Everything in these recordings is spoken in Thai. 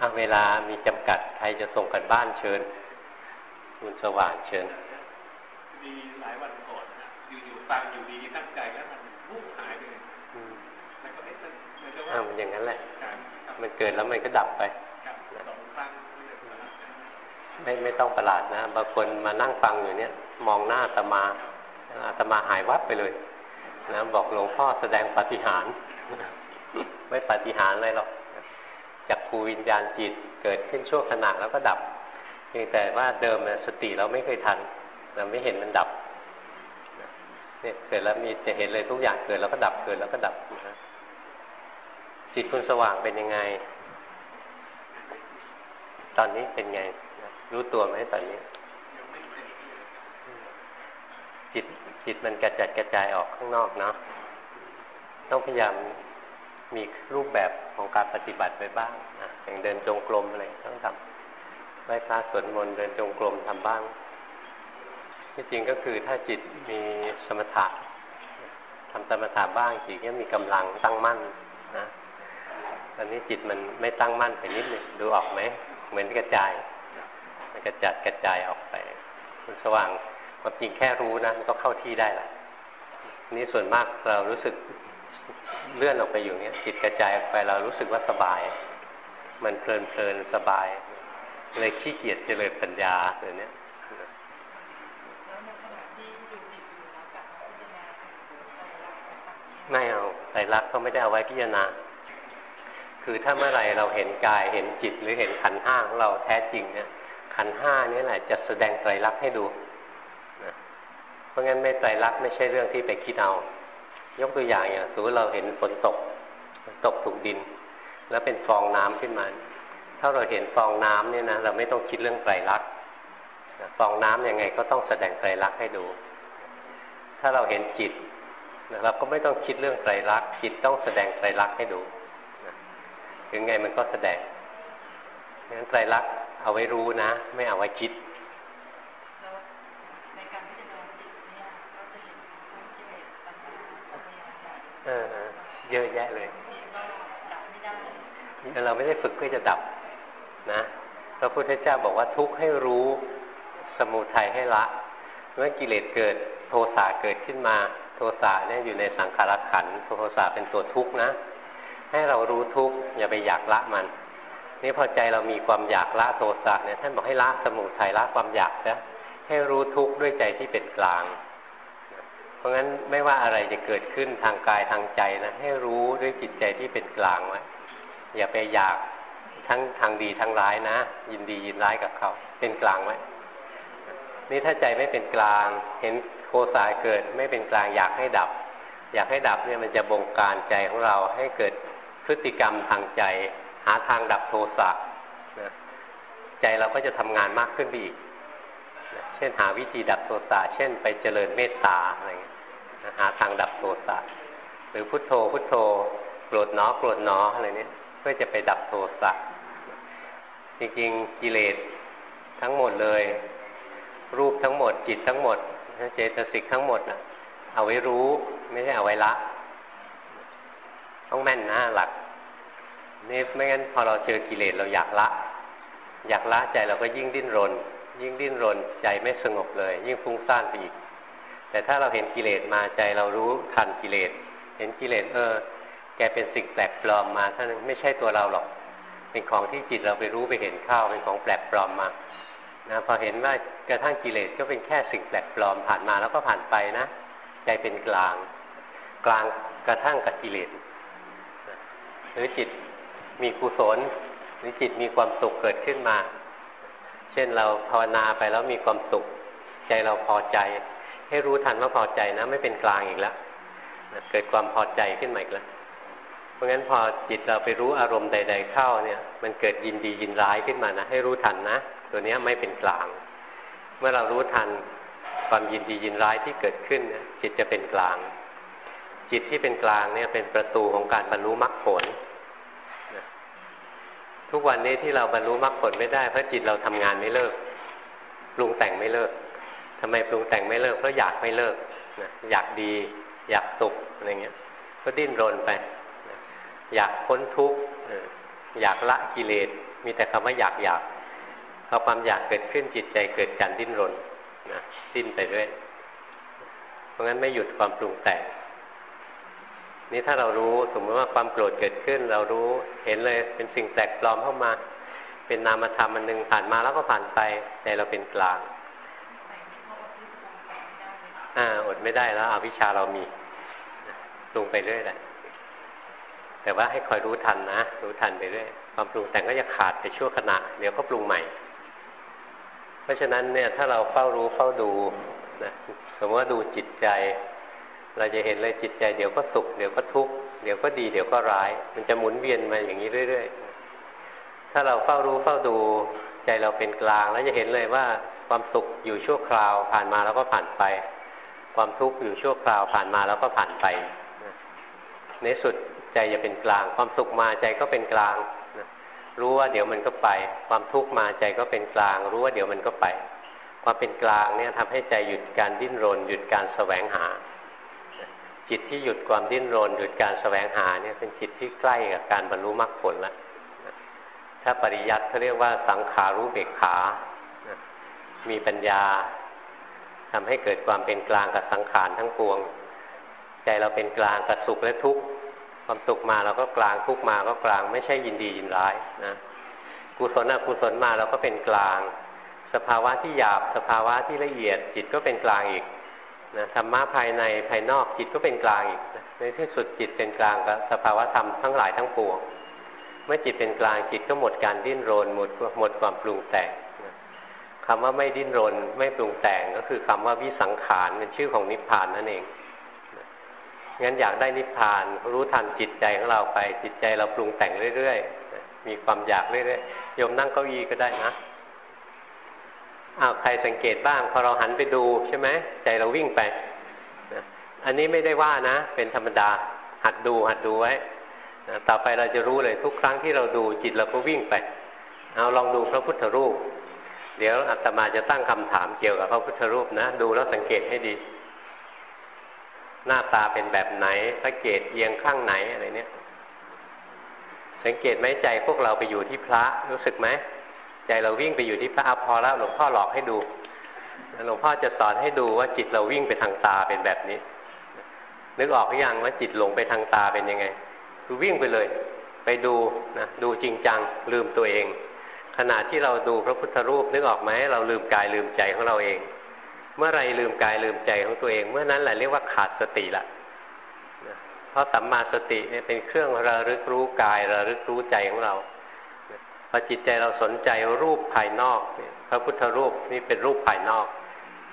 อะเวลามีจำกัด ใครจะส่งกันบ้านเชิญ คุณสว่างเชิญ มีหลายวันก่อนนะอยู่ๆฟังอยู่ดีตั้งใจแล้วมันพุ่งหายไปเลยแล้วก็เอ๊ะมันจะว่ามันอย่างนั้นแหละการมันเกิดแล้วมันก็ดับไปกับสองครั้งไม่ไม่ต้องประหลาดนะ บางคนมานั่งฟังอยู่เนี่ย มองหน้าอาตมาอาตมาหายวับไปเลยนะบอกหลวงพ่อแสดงปาฏิหาริย์ไม่ปาฏิหาริย์อะไรหรอก จากภูวิญญาณจิตเกิดขึ้นชั่วขณะแล้วก็ดับเพียงแต่ว่าเดิมสติเราไม่เคยทัน เราไม่เห็นมันดับเนี่ยเกิดแล้วมีจะเห็นเลยทุกอย่างเกิดแล้วก็ดับเกิดแล้วก็ดับนะจิตคุณสว่างเป็นยังไง ตอนนี้เป็นไง รู้ตัวไหมตอนนี้ จิตจิตมันกระจัดกระจายออกข้างนอกเนาะต้องพยายาม มีรูปแบบของการปฏิบัติไปบ้างนะอย่างเดินจงกรมอะไรต้องทำไหว้พระสวดมนต์เดินจงกรมทำบ้าง ที่จริงก็คือถ้าจิตมีสมถะทำสมถะบ้างจิตก็มีกำลังตั้งมั่นนะตอนนี้จิตมันไม่ตั้งมั่นไปนิดหนึ่งดูออกไหมเหมือนกระจาย มันกระจัดกระจายออกไปมันสว่างความจริงแค่รู้นะมันก็เข้าที่ได้ละนี่ส่วนมากเรารู้สึก เลื่อนออกไปอยู่เนี้ยจิตกระจายออกไปเรารู้สึกว่าสบาย มันเพลินเพลินสบาย เลยขี้เกียจเจริญปัญญาเดี๋ยวนี้ไม่เอาไตรลักษณ์เขาไม่ได้เอาไว้พิจารณา คือถ้าเมื่อไรเราเห็นกายเห็นจิตหรือเห็นขันห้าของเราแท้จริงเนี่ย ขันห้านี่แหละจะแสดงไตรลักษณ์ให้ดูนะเพราะงั้นไม่ไตรลักษณ์ไม่ใช่เรื่องที่ไปคิดเอา ยกตัวอย่างอย่างสมมติเราเห็นฝนตกตกถูกดิน แล้วเป็นฟองน้ำขึ้นมา ถ้าเราเห็นฟองน้ำเนี่ยนะเราไม่ต้องคิดเรื่องไตรลักษณ์ฟองน้ํำยังไงก็ต้องแสดงไตรลักษณ์ให้ดู ถ้าเราเห็นจิตเราก็ไม่ต้องคิดเรื่องไตรลักษณ์จิตต้องแสดงไตรลักษณ์ให้ดูถึงไงมันก็แสดงงั้นไตรลักษณ์เอาไว้รู้นะ ไม่เอาไว้คิด เออเยอะแยะเลยเราไม่ได้ฝึกเพื่อจะดับนะพระพุทธเจ้าบอกว่าทุกข์ให้รู้สมุทัยให้ละเมื่อกิเลสเกิดโทสะเกิดขึ้นมา โทสะเนี่ยอยู่ในสังขารขันโทสะเป็นตัวทุกข์นะ ให้เรารู้ทุกข์อย่าไปอยากละมัน นี่พอใจเรามีความอยากละโทสะเนี่ยท่านบอกให้ละสมุทัยละความอยากนะให้รู้ทุกข์ด้วยใจที่เป็นกลางเพ ราะงั้นไม่ว่าอะไรจะเกิดขึ้นทางกายทางใจนะให้รู้ด้วยจิตใจที่เป็นกลางไว้อย่าไปอยากทั้งทางดีทั้งร้ายนะ ยินดียินร้ายกับเขาเป็นกลางไว้นี่ถ้าใจไม่เป็นกลาง เห็นโคสาเกิดไม่เป็นกลางอยากให้ดับ อยากให้ดับเนี่ยมันจะบงการใจของเราให้เกิดพฤติกรรมทางใจ หาทางดับโทสะนะใจเราก็จะทำงานมากขึ้นไปอีกนะเช่นหาวิธีดับโทสะเช่นไปเจริญเมตตาอะไรเงี้ย หาทางดับโทสะหรือพุทโธพุทโธโกรธน้อโกรธน้ออะไรเนี้ยเพื่อจะไปดับโทสะจริงๆกิเลสทั้งหมดเลย รูปทั้งหมด จิตทั้งหมดเจตสิกทั้งหมดนะเอาไว้รู้ไม่ใช่เอาไว้ละ ต้องแม่นนะหลักนี่ไม่งั้นพอเราเจอกิเลสเราอยากละ อยากละใจเราก็ยิ่งดิ้นรน ยิ่งดิ้นรน ใจไม่สงบเลย ยิ่งฟุ้งซ่านไปอีก แต่ถ้าเราเห็นกิเลสมาใจเรารู้ทันกิเลส เห็นกิเลสเออ แกเป็นสิ่งแปลกปลอมมาท่านไม่ใช่ตัวเราหรอก เป็นของที่จิตเราไปรู้ไปเห็นเข้าเป็นของแปลกปลอมมานะพอเห็นว่ากระทั่งกิเลสก็เป็นแค่สิ่งแปลกปลอมผ่านมาแล้วก็ผ่านไปนะใจเป็นกลาง กลางกระทั่งกับกิเลสหรือจิตมีกุศลหรือจิตมีความสุขเกิดขึ้นมา เช่นเราภาวนาไปแล้วมีความสุข ใจเราพอใจ ให้รู้ทันว่าพอใจนะ ไม่เป็นกลางอีกแล้วเกิดความพอใจขึ้นมาอีกแล้วเพราะงั้นพอจิตเราไปรู้อารมณ์ใด ๆ เข้าเนี่ย มันเกิดยินดียินร้ายขึ้นมานะให้รู้ทันนะตัวนี้ไม่เป็นกลาง เมื่อเรารู้ทันความยินดียินร้ายที่เกิดขึ้นจิตจะเป็นกลาง จิตที่เป็นกลางเนี่ยเป็นประตูของการบรรลุมรรคผลทุกวันนี้ที่เราบรรลุมรรคผลไม่ได้เพราะจิตเราทำงานไม่เลิกปรุงแต่งไม่เลิก ทำไมปรุงแต่งไม่เลิกเพราะอยากไม่เลิกอยากดี อยากสุขอะไรเงี้ย ก็ดิ้นรนไปอยากพ้นทุกข์อยากละกิเลสมีแต่คำว่าอยากอยากพอความอยากเกิดขึ้นจิตใจเกิดการดิ้นรนนะดิ้นไปด้วยเพราะงั้นไม่หยุดความปรุงแต่งนี่ถ้าเรารู้สมมติว่าความโกรธเกิดขึ้น เรารู้เห็นเลยเป็นสิ่งแปลกปลอมเข้ามา เป็นนามธรรมอันหนึ่งผ่านมาแล้วก็ผ่านไปใจเราเป็นกลาง อ่าอดไม่ได้แล้วอวิชาเรามีปรุงไปเรื่อยแหละแต่ว่าให้คอยรู้ทันนะรู้ทันไปเรื่อยความปรุงแต่งก็จะขาดไปชั่วขณะ เดี๋ยวก็ปรุงใหม่ เพราะฉะนั้นเนี่ยถ้าเราเฝ้ารู้เฝ้าดูนะสมมติว่าดูจิตใจ เราจะเห็นเลยจิตใจ เดี๋ยวก็สุขเดี๋ยวก็ทุกข์เดี๋ยวก็ดีเดี๋ยวก็ร้าย มันจะหมุนเวียนมาอย่างนี้เรื่อยๆถ้าเราเฝ้ารู้เฝ้าดูใจเราเป็นกลาง แล้วจะเห็นเลยว่าความสุขอยู่ชั่วคราวผ่านมาแล้วก็ผ่านไป ความทุกข์อยู่ชั่วคราวผ่านมาแล้วก็ผ่านไปในสุดใจจะเป็นกลาง ความสุขมาใจก็เป็นกลางรู้ว่าเดี๋ยวมันก็ไป ความทุกข์มาใจก็เป็นกลาง รู้ว่าเดี๋ยวมันก็ไป ความเป็นกลางเนี่ยทำให้ใจหยุดการดิ้นรน หยุดการแสวงหา จิตที่หยุดความดิ้นรน หยุดการแสวงหาเนี่ยเป็นจิตที่ใกล้กับการบรรลุมรรคผลแล้วถ้าปริยัติเขาเรียกว่าสังขารู้เบกขา มีปัญญา ทำให้เกิดความเป็นกลางกับสังขารทั้งปวง ใจเราเป็นกลางกับสุขและทุกข์ความสุขมาเราก็กลางทุกข์มาก็กลางไม่ใช่ยินดียินร้ายนะกุศลอกุศลมาเราก็เป็นกลาง สภาวะที่หยาบสภาวะที่ละเอียด จิตก็เป็นกลางอีกนะธรรมะภายในภายนอกจิตก็เป็นกลางอีกนะในที่สุดจิตเป็นกลางกับสภาวะธรรมทั้งหลายทั้งปวง เมื่อจิตเป็นกลางจิตก็หมดการดิ้นรนหมดหมดความปรุงแต่ง คำว่าไม่ดิ้นรน ไม่ปรุงแต่งก็คือคำว่าวิสังขารเป็นชื่อของนิพพานนั่นเองงั้นอยากได้นิพพาน รู้ทันจิตใจของเราไป จิตใจเราปรุงแต่งเรื่อยๆ มีความอยากเรื่อยๆโยมนั่งเก้าอี้ก็ได้นะอ้าวใครสังเกตบ้าง พอเราหันไปดูใช่ไหมใจเราวิ่งไปอันนี้ไม่ได้ว่านะ เป็นธรรมดา หัดดูหัดดูไว้ต่อไปเราจะรู้เลยทุกครั้งที่เราดูจิตเราก็วิ่งไป เอาลองดูพระพุทธรูป เดี๋ยวอาตมาจะตั้งคำถามเกี่ยวกับพระพุทธรูปนะ ดูแล้วสังเกตให้ดี หน้าตาเป็นแบบไหนพระเกตเอียงข้างไหนอะไรเนี่ย สังเกตไหมใจพวกเราไปอยู่ที่พระรู้สึกไหมใจเราวิ่งไปอยู่ที่พระอภอแล้วหลวงพ่อหลอกให้ดูหลวงพ่อจะสอนให้ดูว่าจิตเราวิ่งไปทางตาเป็นแบบนี้ นึกออกหรือยังว่าจิตหลงไปทางตาเป็นยังไง คือวิ่งไปเลย ไปดูนะดูจริงจังลืมตัวเอง ขณะที่เราดูพระพุทธรูปนึกออกไหมเราลืมกายลืมใจของเราเอง เมื่อไรลืมกายลืมใจของตัวเอง เมื่อนั้นแหละเรียกว่าขาดสติละเพราะสัมมาสติเป็นเครื่องระลึกรู้กายระลึกรู้ใจของเราพอจิตใจเราสนใจรูปภายนอกพระพุทธรูปนี่เป็นรูปภายนอก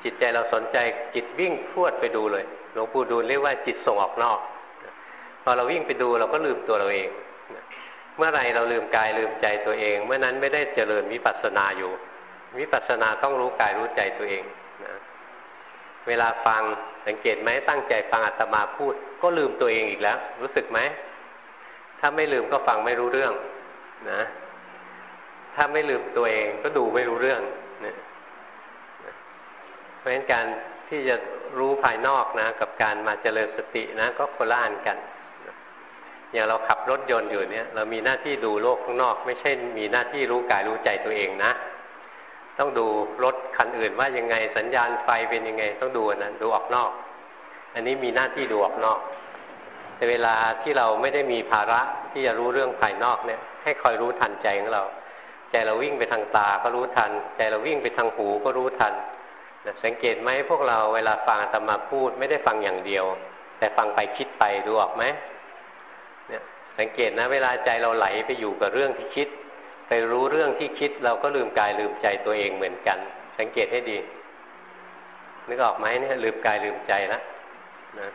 จิตใจเราสนใจจิตวิ่งพรวดไปดูเลยหลวงปู่ดูลเรียกว่าจิตส่งออกนอกพอเราวิ่งไปดูเราก็ลืมตัวเราเอง เมื่อไรเราลืมกายลืมใจตัวเอง เมื่อนั้นไม่ได้เจริญวิปัสสนาอยู่ วิปัสสนาต้องรู้กายรู้ใจตัวเองนะเวลาฟังสังเกตไหมตั้งใจฟังอาตมาพูด ก็ลืมตัวเองอีกแล้ว รู้สึกไหมถ้าไม่ลืมก็ฟังไม่รู้เรื่องนะ ถ้าไม่ลืมตัวเองก็ดูไม่รู้เรื่องนะเพราะฉะนั้นการที่จะรู้ภายนอกนะ กับการมาเจริญสตินะ ก็คนละอันกัน อย่างเราขับรถยนต์อยู่เนี่ย เรามีหน้าที่ดูโลกข้างนอก ไม่ใช่มีหน้าที่รู้กายรู้ใจตัวเองนะ ต้องดูรถคันอื่นว่ายังไงสัญญาณไฟเป็นยังไง ต้องดูนั้นดูออกนอก อันนี้มีหน้าที่ดูออกนอก แต่เวลาที่เราไม่ได้มีภาระที่จะรู้เรื่องภายนอกเนี่ย ให้คอยรู้ทันใจของเราใจเราวิ่งไปทางตาก็รู้ทัน ใจเราวิ่งไปทางหูก็รู้ทันสังเกตไหมพวกเราเวลาฟังธรรมาพูดไม่ได้ฟังอย่างเดียว แต่ฟังไปคิดไปดูออกไหม เนี่ยสังเกตนะเวลาใจเราไหลไปอยู่กับเรื่องที่คิด ไปรู้เรื่องที่คิดเราก็ลืมกายลืมใจตัวเองเหมือนกัน สังเกตให้ดี นึกออกไหมเนี่ยลืมกายลืมใจแล้วนะ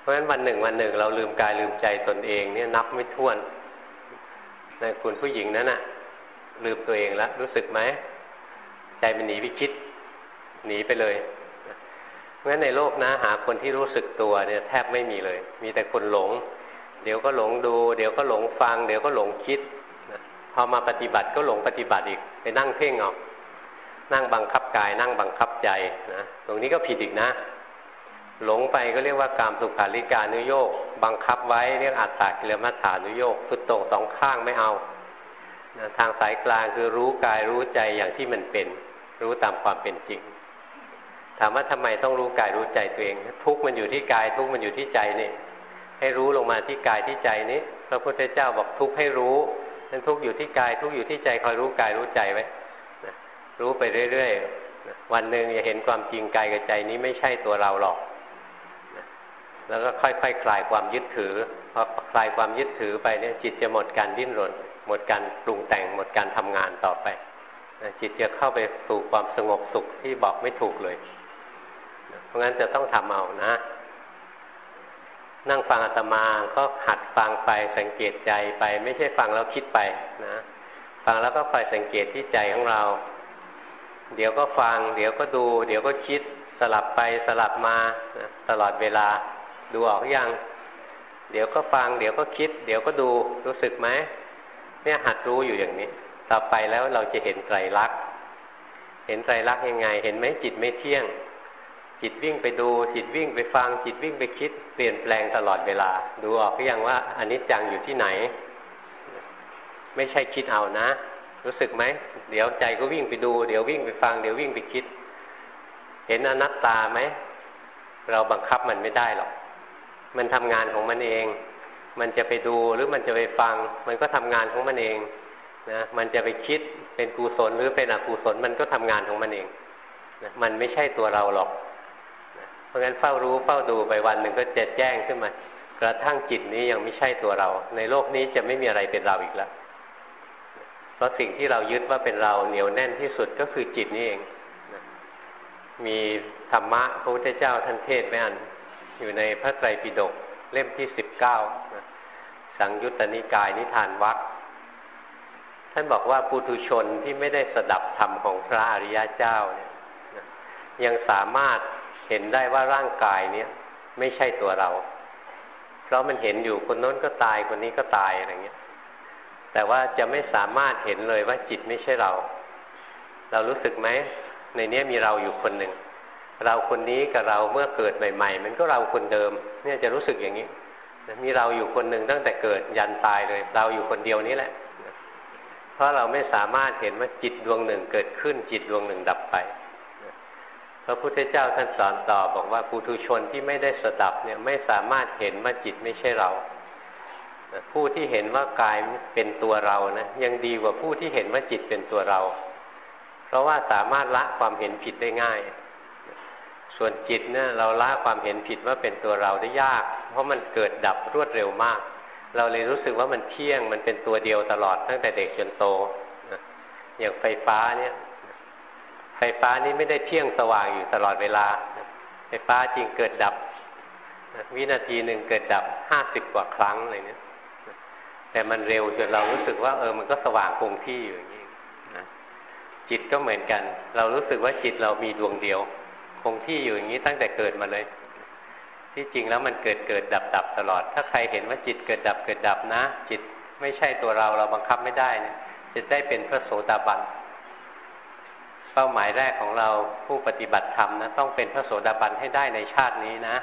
เพราะฉะนั้นวันหนึ่งวันหนึ่ง เราลืมกายลืมใจตนเองเนี่ยนับไม่ถ้วนในคุณผู้หญิงนั้นน่ะ ลืมตัวเองแล้วรู้สึกไหมใจมันหนีไปคิด หนีไปเลยเพราะฉะนั้นในโลกนะหาคนที่รู้สึกตัวเนี่ย แทบไม่มีเลย มีแต่คนหลง เดี๋ยวก็หลงดู เดี๋ยวก็หลงฟัง เดี๋ยวก็หลงคิดพอมาปฏิบัติก็หลงปฏิบัติอีกไปนั่งเพ่งออกนั่งบังคับกาย นั่งบังคับใจนะตรงนี้ก็ผิดอีกนะ หลงไปก็เรียกว่ากามสุขาริการนุโยกบังคับไว้เรียกอัตตากิลมัฏฐานุโยกสุดตรงสองข้างไม่เอาทางสายกลางคือรู้กายรู้ใจอย่างที่มันเป็น รู้ตามความเป็นจริง ถามว่าทำไมต้องรู้กายรู้ใจตัวเอง ทุกมันอยู่ที่กาย ทุกมันอยู่ที่ใจนี่ ให้รู้ลงมาที่กายที่ใจนี้ พระพุทธเจ้าบอกทุกให้รู้นั้นทุกอยู่ที่กาย ทุกอยู่ที่ใจคอยรู้กายรู้ใจไว้รู้ไปเรื่อยๆวันหนึ่งจะเห็นความจริงกายกับใจนี้ไม่ใช่ตัวเราหรอกแล้วก็ค่อยๆคคลายความยึดถือพอคลายความยึดถือไปเนี่ยจิตจะหมดการดิ้นรน หมดการปรุงแต่งหมดการทำงานต่อไปจิตจะเข้าไปสู่ความสงบสุขที่บอกไม่ถูกเลย เพราะงั้นจะต้องทำเอานะ นั่งฟังอาตมาก็หัดฟังไปสังเกตใจไป ไม่ใช่ฟังแล้วคิดไปนะ ฟังแล้วก็คอยสังเกตที่ใจของเรา เดี๋ยวก็ฟัง เดี๋ยวก็ดู เดี๋ยวก็คิดสลับไปสลับมานะตลอดเวลาดูออกยัง เดี๋ยวก็ฟัง เดี๋ยวก็คิด เดี๋ยวก็ดูรู้สึกไหมเนี่ยหัดรู้อยู่อย่างนี้ ต่อไปแล้วเราจะเห็นไตรลักษณ์เห็นไตรลักษณ์ยังไง เห็นไหมจิตไม่เที่ยง จิตวิ่งไปดู จิตวิ่งไปฟัง จิตวิ่งไปคิด เปลี่ยนแปลงตลอดเวลา ดูออกหรือยังว่าอันนี้จังอยู่ที่ไหน ไม่ใช่คิดเอานะ รู้สึกไหม เดี๋ยวใจก็วิ่งไปดู เดี๋ยววิ่งไปฟัง เดี๋ยววิ่งไปคิด เห็นอนัตตาไหม เราบังคับมันไม่ได้หรอก มันทำงานของมันเอง มันจะไปดูหรือมันจะไปฟัง มันก็ทำงานของมันเองนะ มันจะไปคิดเป็นกุศลหรือเป็นอกุศลมันก็ทำงานของมันเองนะมันไม่ใช่ตัวเราหรอก ราะงั้นเฝ้ารู้เฝ้าดูไปวันหนึ่งก็จะแจ้งขึ้นมา กระทั่งจิตนี้ยังไม่ใช่ตัวเรา ในโลกนี้จะไม่มีอะไรเป็นเราอีกแล้วเพราะสิ่งที่เรายึดว่าเป็นเราเหนียวแน่นที่สุดก็คือจิตนี้เอง มีธรรมะพระพุทธเจ้าท่านเทศไว้อัน อยู่ในพระไตรปิฎกเล่มที่สิบเก้าสังยุตตนิกายนิทานวักท่านบอกว่าปุถุชนที่ไม่ได้สดับธรรมของพระอริยเจ้าเนี่ยยังสามารถ เห็นได้ว่าร่างกายเนี่ยไม่ใช่ตัวเรา เพราะมันเห็นอยู่คนโน้นก็ตายคนนี้ก็ตายอะไรเงี้ย แต่ว่าจะไม่สามารถเห็นเลยว่าจิตไม่ใช่เรา เรารู้สึกไหมในนี้มีเราอยู่คนหนึ่งเราคนนี้กับเราเมื่อเกิดใหม่ ๆ มันก็เราคนเดิม เนี่ยจะรู้สึกอย่างนี้มีเราอยู่คนหนึ่งตั้งแต่เกิดยันตายเลย เราอยู่คนเดียวนี้แหละ เพราะเราไม่สามารถเห็นว่าจิตดวงหนึ่งเกิดขึ้นจิตดวงหนึ่งดับไป พระพุทธเจ้าท่านสอนต่อบอกว่าปุถุชนที่ไม่ได้สดับเนี่ยไม่สามารถเห็นว่าจิตไม่ใช่เรา ผู้ที่เห็นว่ากายเป็นตัวเรานะยังดีกว่าผู้ที่เห็นว่าจิตเป็นตัวเรา เพราะว่าสามารถละความเห็นผิดได้ง่าย ส่วนจิตเนี่ยเราละความเห็นผิดว่าเป็นตัวเราได้ยาก เพราะมันเกิดดับรวดเร็วมาก เราเลยรู้สึกว่ามันเที่ยงมันเป็นตัวเดียวตลอดตั้งแต่เด็กจนโตอย่างไฟฟ้าเนี่ย ฟ้านี้ไม่ได้เที่ยงสว่างอยู่ตลอดเวลา ไฟฟ้าจริงเกิดดับ วินาทีหนึ่งเกิดดับห้าสิบกว่าครั้งอะไรเนี่ยแต่มันเร็วจนเรารู้สึกว่าเออมันก็สว่างคงที่อยู่อย่างนี้จิตก็เหมือนกัน เรารู้สึกว่าจิตเรามีดวงเดียว คงที่อยู่อย่างนี้ตั้งแต่เกิดมาเลย ที่จริงแล้วมันเกิดเกิดดับดับตลอด ถ้าใครเห็นว่าจิตเกิดดับเกิดดับนะ จิตไม่ใช่ตัวเราเราบังคับไม่ได้เนี่ยจะได้เป็นพระโสดาบันเป้าหมายแรกของเราผู้ปฏิบัติธรรมนะต้องเป็นพระโสดาบันให้ได้ในชาตินี้นะ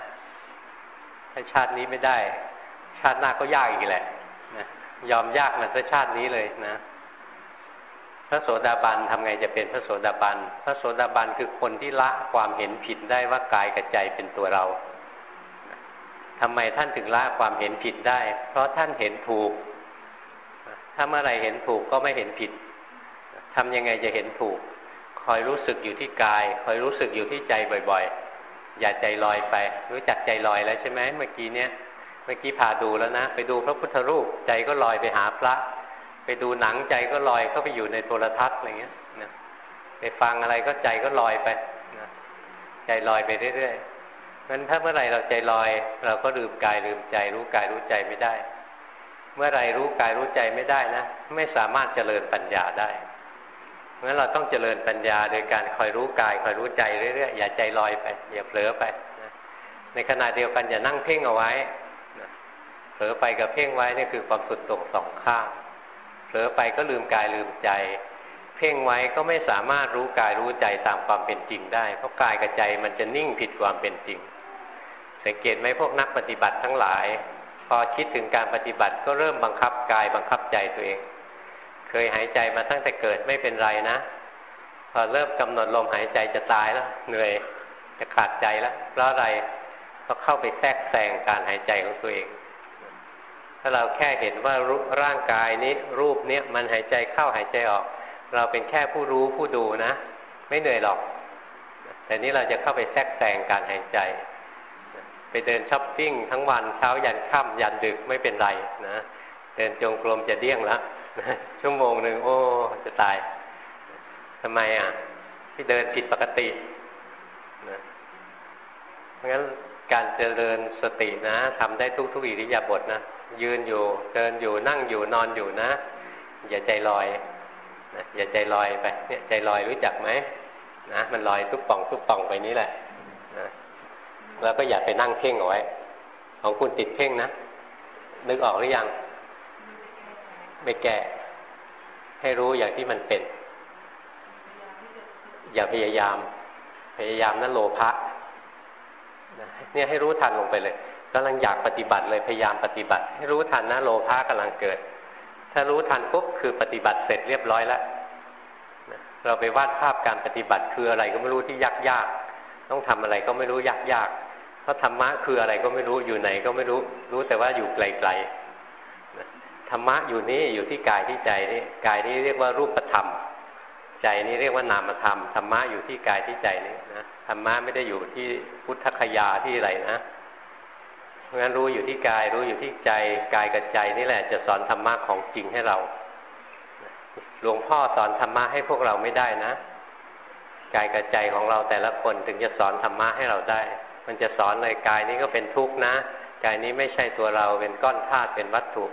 ถ้าชาตินี้ไม่ได้ ชาติหน้าก็ยากอีกแหละนะยอมยากมันซะชาตินี้เลยนะ พระโสดาบันทำไงจะเป็นพระโสดาบัน พระโสดาบันคือคนที่ละความเห็นผิดได้ว่ากายกับใจเป็นตัวเราทำไมท่านถึงละความเห็นผิดได้ เพราะท่านเห็นถูก ถ้าเมื่อไรเห็นถูกก็ไม่เห็นผิดทำยังไงจะเห็นถูก คอยรู้สึกอยู่ที่กาย คอยรู้สึกอยู่ที่ใจบ่อย ๆ อย่าใจลอยไป รู้จักใจลอยแล้วใช่ไหมเมื่อกี้เนี้ยเมื่อกี้พาดูแล้วนะไปดูพระพุทธรูปใจก็ลอยไปหาพระ ไปดูหนังใจก็ลอยเข้าไปอยู่ในโทรทัศน์อะไรเงี้ยนะไปฟังอะไรก็ใจก็ลอยไปนะใจลอยไปเรื่อยๆงั้นถ้าเมื่อไหร่เราใจลอย เราก็ลืมกายลืมใจ รู้กายรู้ใจไม่ได้ เมื่อไรรู้กายรู้ใจไม่ได้นะ ไม่สามารถเจริญปัญญาได้ งั้นเราต้องเจริญปัญญาโดยการคอยรู้กายคอยรู้ใจเรื่อยๆอย่าใจลอยไปอย่าเผลอไปนะในขณะเดียวกันอย่านั่งเพ่งเอาไว้เผลอไปกับเพ่งไว้นี่คือความสุดตรงสองข้างเผลอไปก็ลืมกายลืมใจ เพ่งไว้ก็ไม่สามารถรู้กายรู้ใจตามความเป็นจริงได้ เพราะกายกับใจมันจะนิ่งผิดความเป็นจริง สังเกตไหมพวกนักปฏิบัติทั้งหลาย พอคิดถึงการปฏิบัติก็เริ่มบังคับกายบังคับใจตัวเอง เคยหายใจมาตั้งแต่เกิดไม่เป็นไรนะ พอเริ่มกำหนดลมหายใจจะตายแล้ว เหนื่อยจะขาดใจแล้ว เพราะอะไรก็เข้าไปแทรกแซงการหายใจของตัวเอง ถ้าเราแค่เห็นว่าร่างกายนี้รูปเนี้ยมันหายใจเข้าหายใจออก เราเป็นแค่ผู้รู้ผู้ดูนะ ไม่เหนื่อยหรอก แต่นี้เราจะเข้าไปแทรกแซงการหายใจ ไปเดินช้อปปิ้งทั้งวันเช้ายันค่ำยันดึกไม่เป็นไรนะ เดินจงกรมจะเดี้ยงแล้ว ชั่วโมงหนึ่งโอ้จะตายทำไมอะ ที่เดินผิดปกตินะเพราะงั้นการเจริญสตินะทำได้ทุกทุกอิริยาบถนะยืนอยู่เดินอยู่นั่งอยู่นอนอยู่นะ อย่าใจลอยนะอย่าใจลอยไปเนี่ยใจลอยรู้จักไหมนะมันลอยทุกป่องทุกป่องไปนี้แหละนะแล้วก็อย่าไปนั่งเพ่งเอาไว้ของคุณติดเพ่งนะนึกออกหรือยัง ไม่แก้ ให้รู้อย่างที่มันเป็น อย่าพยายาม พยายามนั่นโลภะเนี่ยให้รู้ทันลงไปเลยกำลังอยากปฏิบัติเลยพยายามปฏิบัติ ให้รู้ทันนะโลภะกำลังเกิด ถ้ารู้ทันปุ๊บคือปฏิบัติเสร็จเรียบร้อยแล้วเราไปวาดภาพการปฏิบัติคืออะไรก็ไม่รู้ที่ยากยากต้องทำอะไรก็ไม่รู้ยากยากเพราะธรรมะคืออะไรก็ไม่รู้อยู่ไหนก็ไม่รู้ รู้แต่ว่าอยู่ไกลๆ ธรรมะอยู่นี่อยู่ที่กายที่ใจนี่กายนี้เรียกว่ารูปธรรม ใจนี้เรียกว่านามธรรมธรรมะอยู่ที่กายที่ใจนี่นะธรรมะไม่ได้อยู่ที่พุทธคยาที่อะไรนะเพราะงั้นรู้อยู่ที่กายรู้อยู่ที่ใจกายกับใจนี่แหละ จะสอนธรรมะของจริงให้เราหลวงพ่อสอนธรรมะให้พวกเราไม่ได้นะกายกับใจของเราแต่ละคนถึงจะสอนธรรมะให้เราได้ มันจะสอนเลยกายนี้ก็เป็นทุกข์นะ กายนี้ไม่ใช่ตัวเราเป็นก้อนธาตุเป็นวัตถุ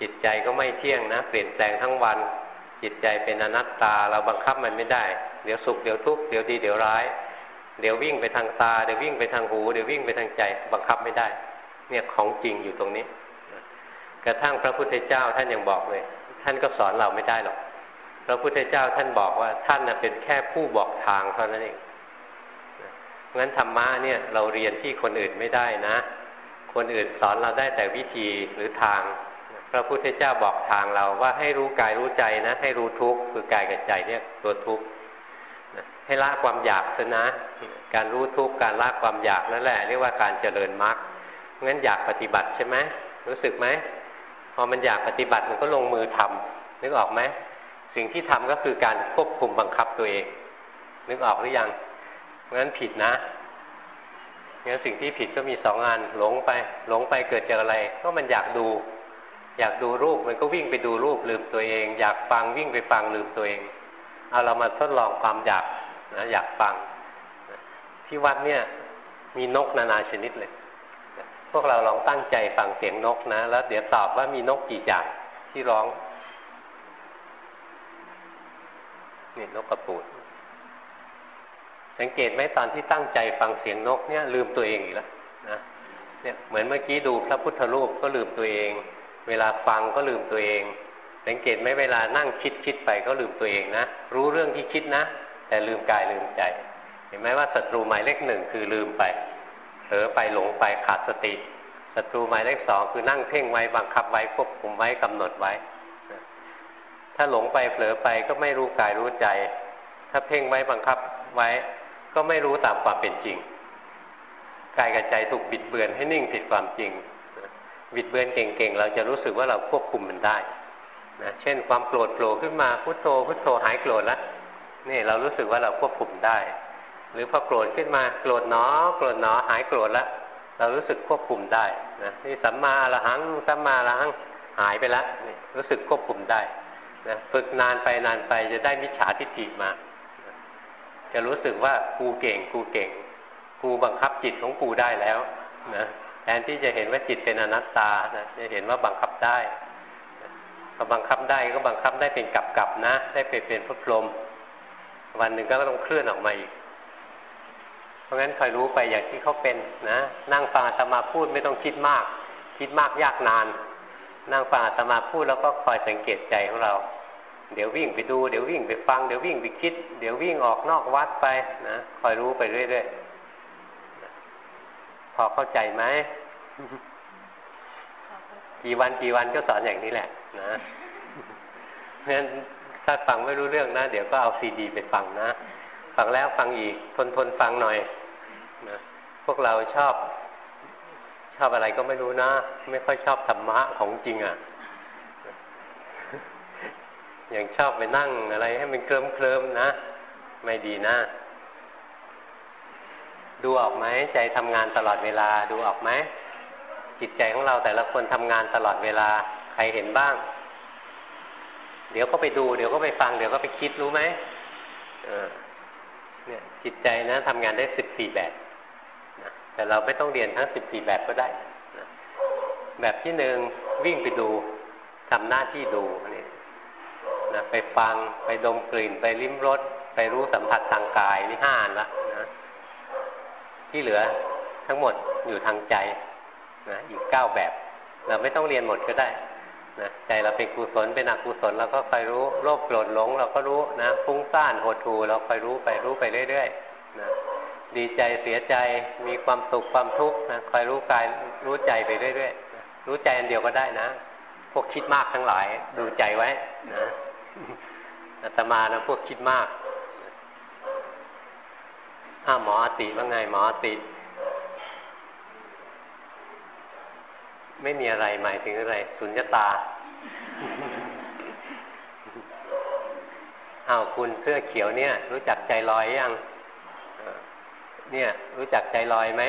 จิตใจก็ไม่เที่ยงนะ เปลี่ยนแปลงทั้งวัน จิตใจเป็นอนัตตาเราบังคับมันไม่ได้ เดี๋ยวสุขเดี๋ยวทุกข์เดี๋ยวดีเดี๋ยวร้าย เดี๋ยววิ่งไปทางตา เดี๋ยววิ่งไปทางหู เดี๋ยววิ่งไปทางใจ บังคับไม่ได้ เนี่ยของจริงอยู่ตรงนี้ กระทั่งพระพุทธเจ้าท่านยังบอกเลย ท่านก็สอนเราไม่ได้หรอก พระพุทธเจ้าท่านบอกว่าท่านเป็นแค่ผู้บอกทางเท่านั้นเองงั้นธรรมะเนี่ยเราเรียนที่คนอื่นไม่ได้นะ คนอื่นสอนเราได้แต่วิธีหรือทาง ระพุทธเจ้าบอกทางเราว่าให้รู้กายรู้ใจนะ ให้รู้ทุกข์คือกายกับใจเนี่ยตัวทุกข์ให้ละความอยากซะนะ การรู้ทุกข์การละความอยากนั่นแหละเรียกว่าการเจริญมรรคงั้นอยากปฏิบัติใช่ไหมรู้สึกไหมพอมันอยากปฏิบัติมันก็ลงมือทำนึกออกไหมสิ่งที่ทำก็คือการควบคุมบังคับตัวเอง นึกออกหรือยังเพราะฉะนั้นผิดนะงั้นสิ่งที่ผิดก็มีสองอันหลงไป หลงไปเกิดจากอะไร ก็มันอยากดู อยากดูรูปมันก็วิ่งไปดูรูปลืมตัวเอง อยากฟังวิ่งไปฟังลืมตัวเองเอาเรามาทดลองความอยากนะอยากฟังที่วัดเนี่ย มีนกนานาชนิดเลย พวกเราลองตั้งใจฟังเสียงนกนะ แล้วเดี๋ยวตอบว่ามีนกกี่อย่างที่ร้องนี่นกกระปูด สังเกตไหมตอนที่ตั้งใจฟังเสียงนกเนี่ย ลืมตัวเองอีกแล้วนะเนี่ยเหมือนเมื่อกี้ดูพระพุทธรูปก็ลืมตัวเอง เวลาฟังก็ลืมตัวเอง สังเกตไหมเวลานั่งคิดคิดไปก็ลืมตัวเองนะ รู้เรื่องที่คิดนะ แต่ลืมกายลืมใจ เห็นไหมว่าศัตรูหมายเลขหนึ่งคือลืมไปเผลอไปหลงไปขาดสติศัตรูหมายเลขสองคือนั่งเพ่งไว้บังคับไว้ควบคุมไว้กำหนดไว้ ถ้าหลงไปเผลอไปก็ไม่รู้กายรู้ใจ ถ้าเพ่งไว้บังคับไว้ ก็ไม่รู้ตามความเป็นจริงกายกับใจถูกบิดเบือนให้นิ่งผิดความจริง บิดเบือนเก่งๆ เราจะรู้สึกว่าเราควบคุมมันได้นะเช่นความโกรธโผล่ขึ้นมาพุโทโธพุโทโธหายโกรธแล้วนี่เรารู้สึกว่าเราควบคุมได้ หรือพอโกรธขึ้นมาโกรธหนอ โกรธหนอหายโกรธแล้วเรารู้สึกควบคุมได้นะนี่สัมมาละหังสัมมาละหังหายไปแล้วนี่รู้สึกควบคุมได้นะฝึกนานไปนานไปจะได้มิจฉาทิฏฐิมา จะรู้สึกว่ากูเก่งกูเก่ง กูบังคับจิตของกูได้แล้วนะ แทนที่จะเห็นว่าจิตเป็นอนัตตานะจะเห็นว่าบังคับได้พอบังคับได้ก็บังคับได้เป็นกับกับนะ ได้ไปเป็นพระพรหมวันหนึ่งก็ต้องเคลื่อนออกมาอีก เพราะงั้นคอยรู้ไปอย่างที่เขาเป็นนะนั่งฟังอาตมาพูดไม่ต้องคิดมาก คิดมากยากนาน นั่งฟังอาตมาพูดแล้วก็คอยสังเกตใจของเรา เดี๋ยววิ่งไปดู เดี๋ยววิ่งไปฟัง เดี๋ยววิ่งไปคิด เดี๋ยววิ่งออกนอกวัดไปนะคอยรู้ไปเรื่อยๆ พอเข้าใจไหมกี่วันกี่วันก็สอนอย่างนี้แหละนะเพราะฉะนั้นถ้าฟังไม่รู้เรื่องนะ เดี๋ยวก็เอาซีดีไปฟังนะ ฟังแล้วฟังอีก ทนทนฟังหน่อยนะพวกเราชอบ ชอบอะไรก็ไม่รู้นะ ไม่ค่อยชอบธรรมะของจริงอะ่ะ อย่างชอบไปนั่งอะไรให้มันเคลิ้มเคลิมนะ ไม่ดีนะ ดูออกไหมใจทำงานตลอดเวลาดูออกไหมจิตใจของเราแต่ละคนทำงานตลอดเวลาใครเห็นบ้าง เดี๋ยวก็ไปดูเดี๋ยวก็ไปฟังเดี๋ยวก็ไปคิดรู้ไหมเนี่ยจิตใจนะทำงานได้สิบสี่แบบนะแต่เราไม่ต้องเรียนทั้งสิบสี่แบบก็ได้นะแบบที่หนึ่งวิ่งไปดูทำหน้าที่ดูนี่นะไปฟังไปดมกลิ่น ไปลิ้มรสไปรู้สัมผัสทางกายนี่ห้าอันละ ที่เหลือทั้งหมดอยู่ทางใจนะอีกเก้าแบบ เราไม่ต้องเรียนหมดก็ได้นะใจเราเป็นกุศลเป็นอกุศลเราก็คอยรู้โลภโกรธหลง เราก็รู้นะฟุ้งซ่านโหดหูเราคอยรู้ไปรู้ไปเรื่อยๆนะดีใจเสียใจมีความสุขความทุกข์นะคอยรู้กายรู้ใจไปเรื่อยๆนะรู้ใจอันเดียวก็ได้นะ พวกคิดมากทั้งหลายดูใจไว้นะอาตมานะพวกคิดมาก อ้าหมออติว่าไงหมออติ ไม่มีอะไรหมายถึงอะไรสุญญตาอ้าวคุณเสื้อเขียวเนี่ย รู้จักใจลอยยังเนี่ย รู้จักใจลอยไหม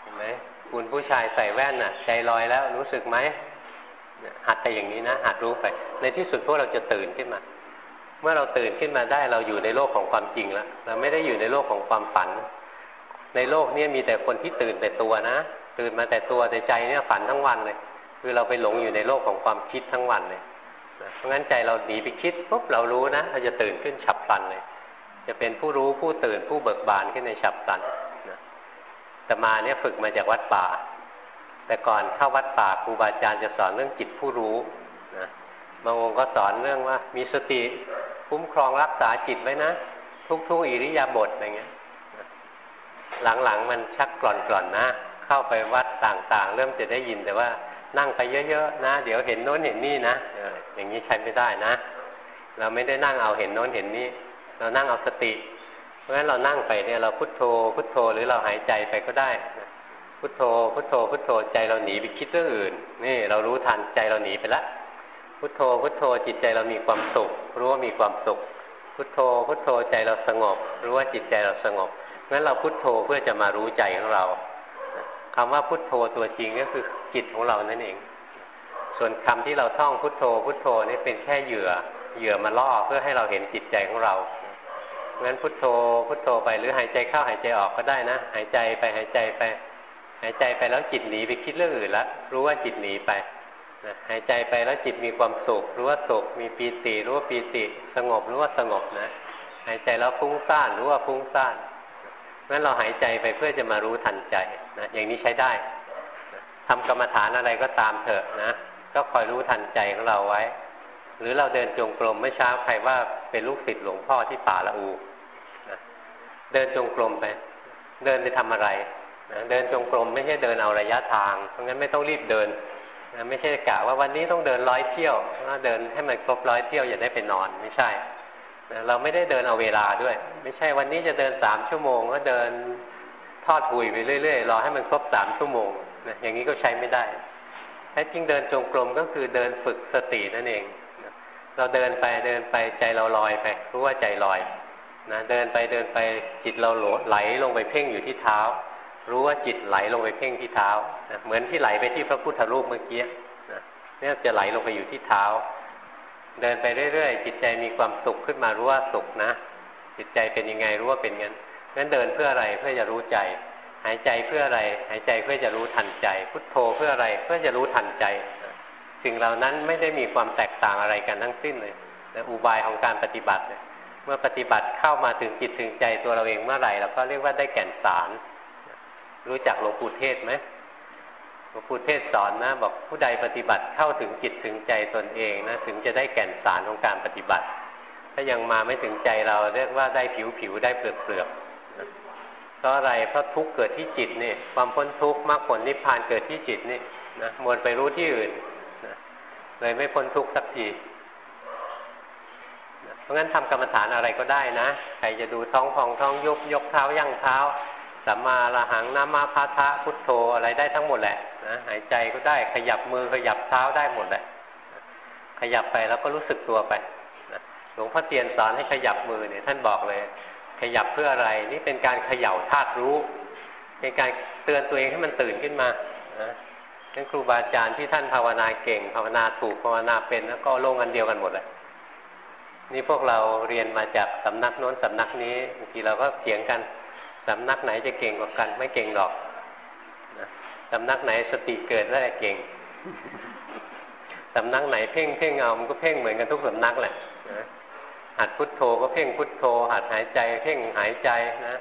เห็นไหมคุณผู้ชายใส่แว่นน่ะ ใจลอยแล้วรู้สึกไหมหัดแต่อย่างนี้นะหัดรู้ไป ในที่สุดพวกเราจะตื่นขึ้นมา เมื่อเราตื่นขึ้นมาได้เราอยู่ในโลกของความจริงแล้วเราไม่ได้อยู่ในโลกของความฝัน ในโลกนี้มีแต่คนที่ตื่นแต่ตัวนะ ตื่นมาแต่ตัวแต่ใจเนี่ยฝันทั้งวันเลย คือเราไปหลงอยู่ในโลกของความคิดทั้งวันเลยเพราะงั้นใจเราหนีไปคิดปุ๊บเรารู้นะเราจะตื่นขึ้นฉับพลันเลย จะเป็นผู้รู้ผู้ตื่นผู้เบิกบานขึ้นในฉับพลันนะแต่มาเนี่ยฝึกมาจากวัดป่า แต่ก่อนเข้าวัดป่าครูบาอาจารย์จะสอนเรื่องจิตผู้รู้ บางองค์ก็สอนเรื่องว่า มีสติคุ้มครองรักษาจิตไว้นะ ทุกๆอิริยาบถอะไรเงี้ยหลังๆมันชักกล่อนๆนะ เข้าไปวัดต่างๆ เริ่มจะได้ยินแต่ว่านั่งไปเยอะๆนะ เดี๋ยวเห็นโน้นเห็นนี่นะอย่างนี้ใช้ไม่ได้นะ เราไม่ได้นั่งเอาเห็นโน้นเห็นนี่เรานั่งเอาสติ เพราะฉะนั้นเรานั่งไปเนี่ยเราพุโทโธพุโทโธหรือเราหายใจไปก็ได้พุทโธพุทโธพุทโธใจเราหนีไปคิดเรื่องอื่น นี่ เรารู้ทันใจเราหนีไปละ พุทโธ พุทโธจิตใจเรามีความสุข รู้ว่ามีความสุข พุทโธ พุทโธใจเราสงบ รู้ว่าจิตใจเราสงบงั้นเราพุทโธเพื่อจะมารู้ใจของเราคำว่าพุทโธตัวจริงก็คือจิตของเรานั่นเอง ส่วนคำที่เราท่องพุทโธ พุทโธนี่เป็นแค่เหยื่อ เหยื่อมาล่อเพื่อให้เราเห็นจิตใจของเรางั้นพุทโธ พุทโธไปหรือหายใจเข้าหายใจออกก็ได้นะ หายใจไปหายใจไป หายใจไปแล้วจิตหนีไปคิดเรื่องอื่นแล้วรู้ว่าจิตหนีไป หายใจไปแล้วจิตมีความสุขรู้ว่าสุขมีปีติรู้ว่าปีติสงบรู้ว่าสงบนะ หายใจแล้วฟุ้งซ่านรู้ว่าฟุ้งซ่านงั้นเราหายใจไปเพื่อจะมารู้ทันใจนะอย่างนี้ใช้ได้ทำกรรมฐานอะไรก็ตามเถอะนะ ก็คอยรู้ทันใจของเราไว้ หรือเราเดินจงกรมเมื่อเช้าใครว่าเป็นลูกศิษย์หลวงพ่อที่ป่าละอูนะเดินจงกรมไป เดินไปทำอะไรนะเดินจงกรมไม่ใช่เดินเอาระยะทางเพราะงั้นไม่ต้องรีบเดิน นะไม่ใช่กะว่าวันนี้ต้องเดินร้อยเที่ยวเดินให้มันครบร้อยเที่ยวอย่าได้ไปนอนไม่ใช่เราไม่ได้เดินเอาเวลาด้วย ไม่ใช่วันนี้จะเดินสามชั่วโมงก็เดินทอดหุยไปเรื่อยๆรอให้มันครบสามชั่วโมงนะอย่างนี้ก็ใช้ไม่ได้แท้จริงเดินจงกรมก็คือเดินฝึกสตินั่นเองเราเดินไปเดินไปใจเราลอยไปรู้ว่าใจลอยนะเดินไปเดินไปจิตเราไหลลงไปเพ่งอยู่ที่เท้า รู้ว่าจิตไหลลงไปเพ่งที่เท้านะเหมือนที่ไหลไปที่พระพุทธรูปเมื่อกี้นะเนี่ยจะไหลลงไปอยู่ที่เท้า เดินไปเรื่อยๆจิตใจมีความสุขขึ้นมารู้ว่าสุขนะ จิตใจเป็นยังไงรู้ว่าเป็นงั้นงั้นเดินเพื่ออะไรเพื่อจะรู้ใจ หายใจเพื่ออะไร หายใจเพื่อจะรู้ทันใจ พุทโธเพื่ออะไรเพื่อจะรู้ทันใจสิ่งเหล่านั้นไม่ได้มีความแตกต่างอะไรกันทั้งสิ้นเลยนะอุบายของการปฏิบัติเนี่ยเมื่อปฏิบัติเข้ามาถึงจิตถึงใจตัวเราเองเมื่อไหร่เราก็เรียกว่าได้แก่นสาร รู้จักหลวงปู่เทศไหมหลวงปู่เทศสอนนะ บอกผู้ใดปฏิบัติเข้าถึงจิตถึงใจตนเองนะถึงจะได้แก่นสารของการปฏิบัติ ถ้ายังมาไม่ถึงใจเราเรียกว่าได้ผิวผิวได้เปลือกเปลือกเพราะอะไรเพราะทุกเกิดที่จิตนี่ความพ้นทุกข์มรรคผลนิพพานเกิดที่จิตนี่นะมวนไปรู้ที่อื่นนะเลยไม่พ้นทุกข์สักทีเพราะงั้นทำกรรมฐานอะไรก็ได้นะ ใครจะดูท้องพองท้องยุบยกเท้ายั่งเท้า สัมมาละหังนามาพาทะพุทโธอะไรได้ทั้งหมดแหละนะหายใจก็ได้ขยับมือขยับเท้าได้หมดแหละขยับไปแล้วก็รู้สึกตัวไปหลวงพ่อเตียนสอนให้ขยับมือเนี่ยท่านบอกเลย ขยับเพื่ออะไร นี่เป็นการเขย่าธาตุรู้ เป็นการเตือนตัวเองให้มันตื่นขึ้นมานะนั่นครูบาอาจารย์ที่ท่านภาวนาเก่ง ภาวนาถูกภาวนาเป็นแล้วก็โล่งกันเดียวกันหมดเลยนี่พวกเราเรียนมาจากสำนักโน้นสำนักนี้บางทีเราก็เถียงกัน สำนักไหนจะเก่งกว่ากัน ไม่เก่งหรอกสำนักไหนสติเกิดแล้วเก่งสำนักไหนเพ่งเพ่งเอามันก็เพ่งเหมือนกันทุกสำนักแหละหัดพุทโธก็เพ่งพุทโธ หัดหายใจ เพ่งหายใจนะ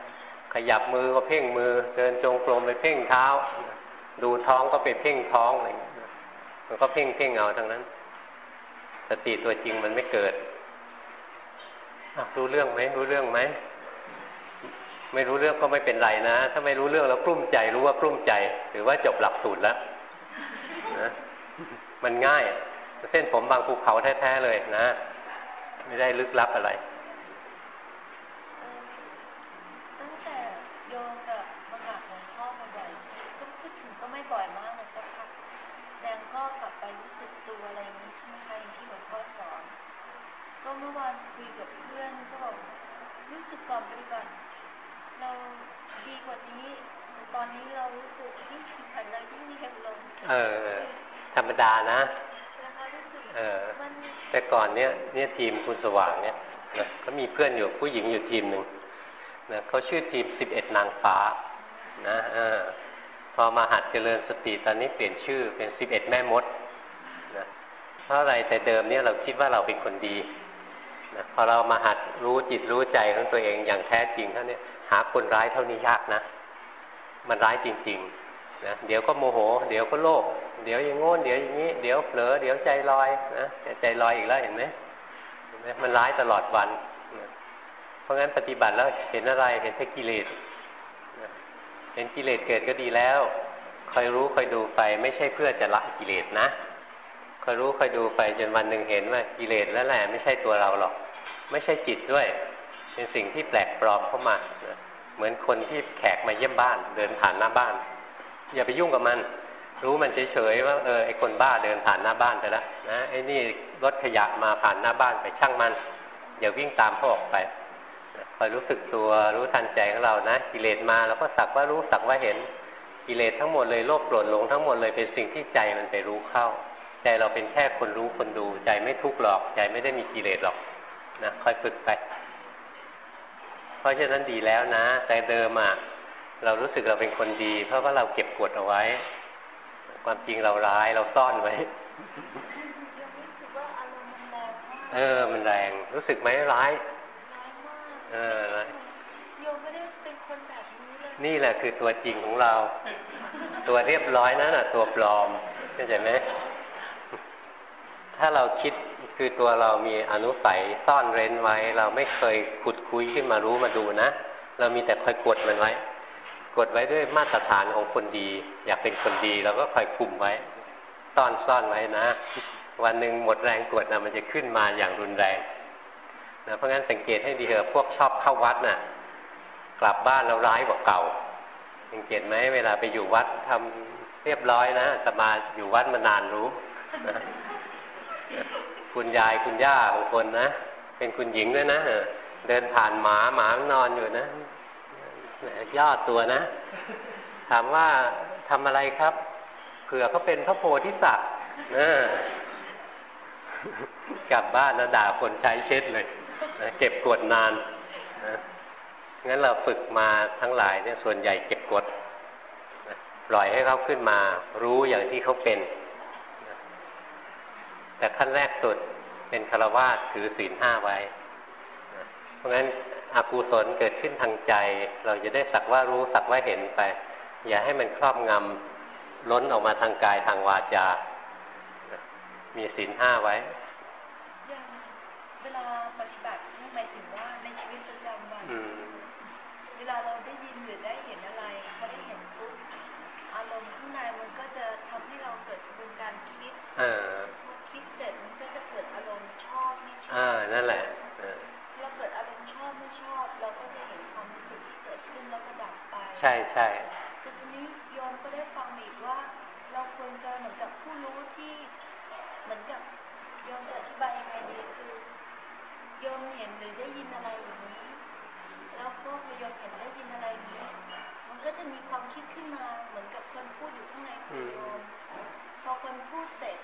ขยับมือก็เพ่งมือ เดินจงกรมไปเพ่งเท้า ดูท้องก็ไปเพ่งท้องอะไรมันก็เพ่งเพ่งเอาทั้งนั้น สติตัวจริงมันไม่เกิดรู้เรื่องไหมรู้เรื่องไหม ไม่รู้เรื่องก็ไม่เป็นไรนะ ถ้าไม่รู้เรื่องแล้วกลุ้มใจรู้ว่ากลุ้มใจหรือว่าจบหลักสูตรแล้วนะมันง่าย เส้นผมบางภูเขาแท้ๆเลยนะ ไม่ได้ลึกลับอะไรตั้งแต่โยมกับมหาหลวงพ่อมาใหญ่ก็พูดถึงก็ไม่บ่อยมากเลยสักพักแดง ตอนนี้เรารู้สึกที่ขันเรายิ่งเร็วลงเออ ธรรมดานะเออ แต่ก่อนเนี้ยเนี่ยทีมคุณสว่างเนี่ยนะก็มีเพื่อนอยู่ผู้หญิงอยู่ทีมหนึ่งนะเขาชื่อทีมสิบเอ็ดนางฟ้า นะเออพอมาหัดเจริญสติตอนนี้เปลี่ยนชื่อเป็นสิบเอ็ดแม่มดนะเพราะอะไรแต่เดิมเนี่ยเราคิดว่าเราเป็นคนดีนะพอเรามาหัดรู้จิตรู้ใจของตัวเองอย่างแท้จริงเท่านี้หาคนร้ายเท่านี้ยากนะ มันร้ายจริงๆนะเดี๋ยวก็โมโห เดี๋ยวก็โลภเดี๋ยวอย่างงู้นเดี๋ยวอย่างนี้ เดี๋ยวเผลอเดี๋ยวใจลอยนะใจลอยอีกแล้วเห็นไหมมันร้ายตลอดวันเพราะงั้นปฏิบัติแล้วเห็นอะไรเห็นแค่กิเลสเห็นกิเลสเกิดก็ดีแล้วคอยรู้คอยดูไปไม่ใช่เพื่อจะละกิเลสนะคอยรู้คอยดูไปจนวันหนึ่งเห็นว่ากิเลสแล้วแหละไม่ใช่ตัวเราหรอก ไม่ใช่จิตด้วย เป็นสิ่งที่แปลกปลอมเข้ามา เหมือนคนที่แขกมาเยี่ยมบ้าน เดินผ่านหน้าบ้าน อย่าไปยุ่งกับมัน รู้มันเฉยๆว่าเออไอคนบ้าเดินผ่านหน้าบ้านไปแล้วนะไอ้นี่รถขยะมาผ่านหน้าบ้านไปช่างมันอย่าวิ่งตามเขาออกไปคอยรู้สึกตัวรู้ทันใจของเรานะกิเลสมาเราก็สักว่ารู้สักว่าเห็นกิเลสทั้งหมดเลยโลภโกรธหลงทั้งหมดเลยเป็นสิ่งที่ใจมันไปรู้เข้า ใจเราเป็นแค่คนรู้คนดู ใจไม่ทุกข์หรอก ใจไม่ได้มีกิเลสหรอกนะคอยฝึกไป เพราะฉะนั้นดีแล้วนะ แต่เดิมอะเรารู้สึกเราเป็นคนดี เพราะว่าเราเก็บกดเอาไว้ ความจริงเราร้ายเราซ่อนไว้เออ มันแรง รู้สึกไหมร้ายเออโยมไม่ได้เป็นคนแบบนี้เลย นี่แหละคือตัวจริงของเรา ตัวเรียบร้อยนั่นน่ะ ตัวปลอมเข้าใจไหมถ้าเราคิด คือตัวเรามีอนุสัยซ่อนเร้นไว้ เราไม่เคยขุดคุยขึ้นมารู้มาดูนะ เรามีแต่คอยกดมันไว้ กดไว้ด้วยมาตรฐานของคนดี อยากเป็นคนดีเราก็คอยคุมไว้ซ่อนซ่อนไว้นะ วันหนึ่งหมดแรงกดนะมันจะขึ้นมาอย่างรุนแรงนะเพราะงั้นสังเกตให้ดีเถอะพวกชอบเข้าวัดนะ่ะ กลับบ้านเราร้ายกว่าเก่า สังเกตไหมเวลาไปอยู่วัดทำเรียบร้อยนะสมาอยู่วัดมานานรู้นะ คุณยายคุณย่าบางคนนะ เป็นคุณหญิงด้วยนะเดินผ่านหมาหมานอนอยู่นะย่อตัวนะ ถามว่าทำอะไรครับเผื่อเขาเป็นพระโพธิสัตว์นะกลับบ้านแล้วด่าคนใช้เช็ดเลยนะเก็บกดนานนะงั้นเราฝึกมาทั้งหลายเนี่ยส่วนใหญ่เก็บกดปล่อยให้เขาขึ้นมา รู้อย่างที่เขาเป็น แต่ขั้นแรกสุดเป็นคารวาสถือศีลห้าไว้ เพราะงั้นอกุศลเกิดขึ้นทางใจ เราจะได้สักว่ารู้สักว่าเห็นไป อย่าให้มันครอบงำล้นออกมาทางกายทางวาจา มีศีลห้าไว้เวลาปฏิบัติหมายถึงว่าในชีวิตประจำวันเวลาเราได้ยินหรือได้เห็นอะไรพอได้เห็นปุ๊บอารมณ์ข้างในมันก็จะทำให้เราเกิดกระบวนการคิด อบไม่ชเออบอนั่นแหละเออเราเกิดอารมณ์ชอบไม่ชอบ เราก็จะเห็นความรู้สึกที่เกิดขึ้นแล้วก็ดับไป ใช่ใช่แต่ทีนี้โยมก็ได้ฟังอีกว่า เราควรจะเหมือนกับผู้รู้ที่เหมือนกับโยมจะอธิบายยังไงดีคือโยมเห็นหรือได้ยินอะไรอย่างนี้ แล้วก็พอโยมเห็นได้ยินอะไรอย่างนี้ มันก็จะมีความคิดขึ้นมาเหมือนกับคนพูดอยู่ข้างในของโยมพอคนพูดเสร็จ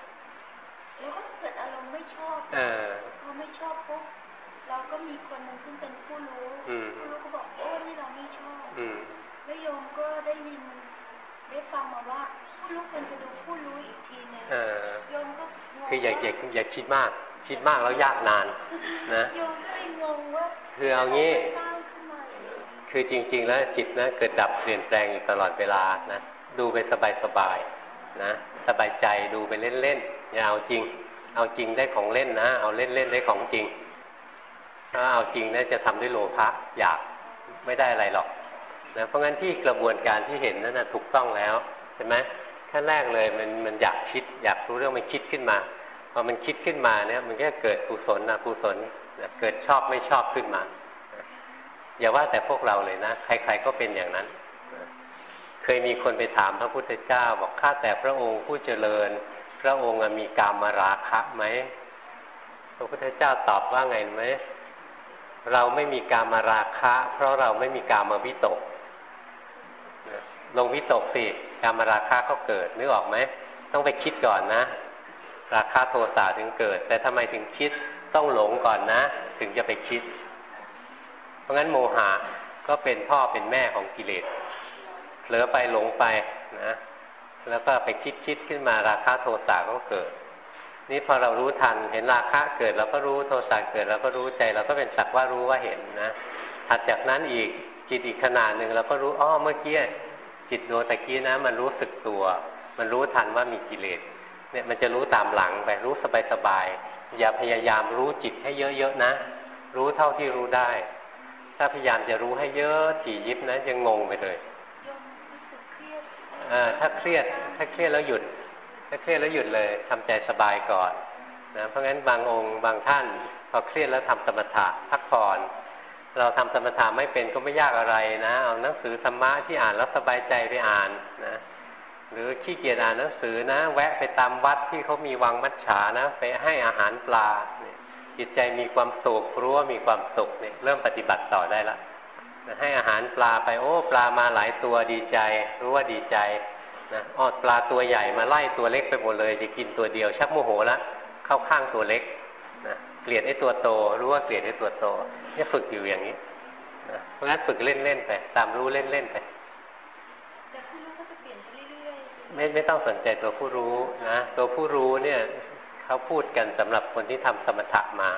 เราก็เกิดอารมณ์ไม่ชอบเออพอไม่ชอบปุ๊บเราก็มีคนหนึ่งซึ่งเป็นผู้รู้อืมผู้รู้ก็บอกโอ้นี่เราไม่ชอบอืมแล้วโยมก็ได้ยินได้ฟังมาว่าผู้รู้ควรจะดูผู้รู้อีกทีหนึงเออโยมก็งงคืออย่าอย่าอย่าคิดมาก คิดมากแล้วยากนาน นะโยมก็เลยงงว่าคือเอางี้สร้างขึ้นมาอย่างนี้ คือจริง ๆ แล้วจิตนะเกิดดับเปลี่ยนแปลงอยู่ตลอดเวลานะดูไปสบายๆนะ สบายใจดูไปเล่นๆ อย่าเอาจริง เอาจริงได้ของเล่นนะ เอาเล่นๆได้ของจริง ถ้าเอาจริงนะจะทำด้วยโลภะอยากไม่ได้อะไรหรอกนะเพราะงั้นที่กระบวนการที่เห็นนั่นนะถูกต้องแล้วใช่ไหมขั้นแรกเลยมันมันอยากคิด อยากรู้เรื่องมันคิดขึ้นมาพอมันคิดขึ้นมาเนี่ย มันก็เกิดกุศลนะกุศลนะเกิดชอบไม่ชอบขึ้นมา อย่าว่าแต่พวกเราเลยนะ ใคร ๆก็เป็นอย่างนั้น เคยมีคนไปถามพระพุทธเจ้า บอกข้าแต่พระองค์ผู้เจริญ พระองค์มีกามมาราคะไหมพระพุทธเจ้าตอบว่าไงไหมเราไม่มีกามราคะ เพราะเราไม่มีกามวิตกลงวิตกสิกามราคะก็เกิดนึกออกไหมต้องไปคิดก่อนนะ ราคะโทสะถึงเกิด แต่ทำไมถึงคิดต้องหลงก่อนนะ ถึงจะไปคิด เพราะงั้นโมหะก็เป็นพ่อเป็นแม่ของกิเลสเผลอไปหลงไปนะ แล้วก็ไปคิดคิดขึ้นมาราคะโทสะก็เกิด นี่พอเรารู้ทันเห็นราคะเกิดเราก็รู้โทสะเกิดเราก็รู้ใจ เราก็เป็นสักว่ารู้ว่าเห็นนะถัดจากนั้นอีกจิตอีกขนาดหนึ่งเราก็รู้อ้อเมื่อกี้จิตดวงตะกี้นะ มันรู้สึกตัว มันรู้ทันว่ามีกิเลสเนี่ยมันจะรู้ตามหลังไปรู้สบายๆอย่าพยายามรู้จิตให้เยอะๆนะ รู้เท่าที่รู้ได้ ถ้าพยายามจะรู้ให้เยอะถี่ยิบนะจะงงไปเลย โยมรู้สึกเครียด เออ ถ้าเครียดถ้าเครียดแล้วหยุด ถ้าเครียดแล้วหยุดเลยทำใจสบายก่อนนะเพราะงั้นบางองค์บางท่านพอเครียดแล้วทำสมถะพักผ่อนเราทำสมถะไม่เป็นก็ไม่ยากอะไรนะ เอาหนังสือธรรมะที่อ่านแล้วสบายใจไปอ่านนะ หรือขี้เกียจอ่านหนังสือนะ แวะไปตามวัดที่เขามีวังมัจฉานะ ไปให้อาหารปลาจิตใจมีความสุขรู้ว่ามีความสุขเนี่ยเริ่มปฏิบัติต่อได้ละ ให้อาหารปลาไปโอ้ ปลามาหลายตัวดีใจ รู้ว่าดีใจนะอ้อปลาตัวใหญ่มาไล่ตัวเล็กไปหมดเลย จะกินตัวเดียว ชักโมโหละเข้าข้างตัวเล็กนะเกลียดไอ้ตัวโต รู้ว่าเกลียดไอ้ตัวโตเนี่ยฝึกอยู่อย่างนี้นะเพราะงั้นฝึกเล่นๆไปตามรู้เล่นๆไปแต่ผู้รู้ก็จะเปลี่ยนไปเรื่อยๆไม่ไม่ต้องสนใจตัวผู้รู้นะตัวผู้รู้เนี่ยเขาพูดกันสำหรับคนที่ทำสมถะมา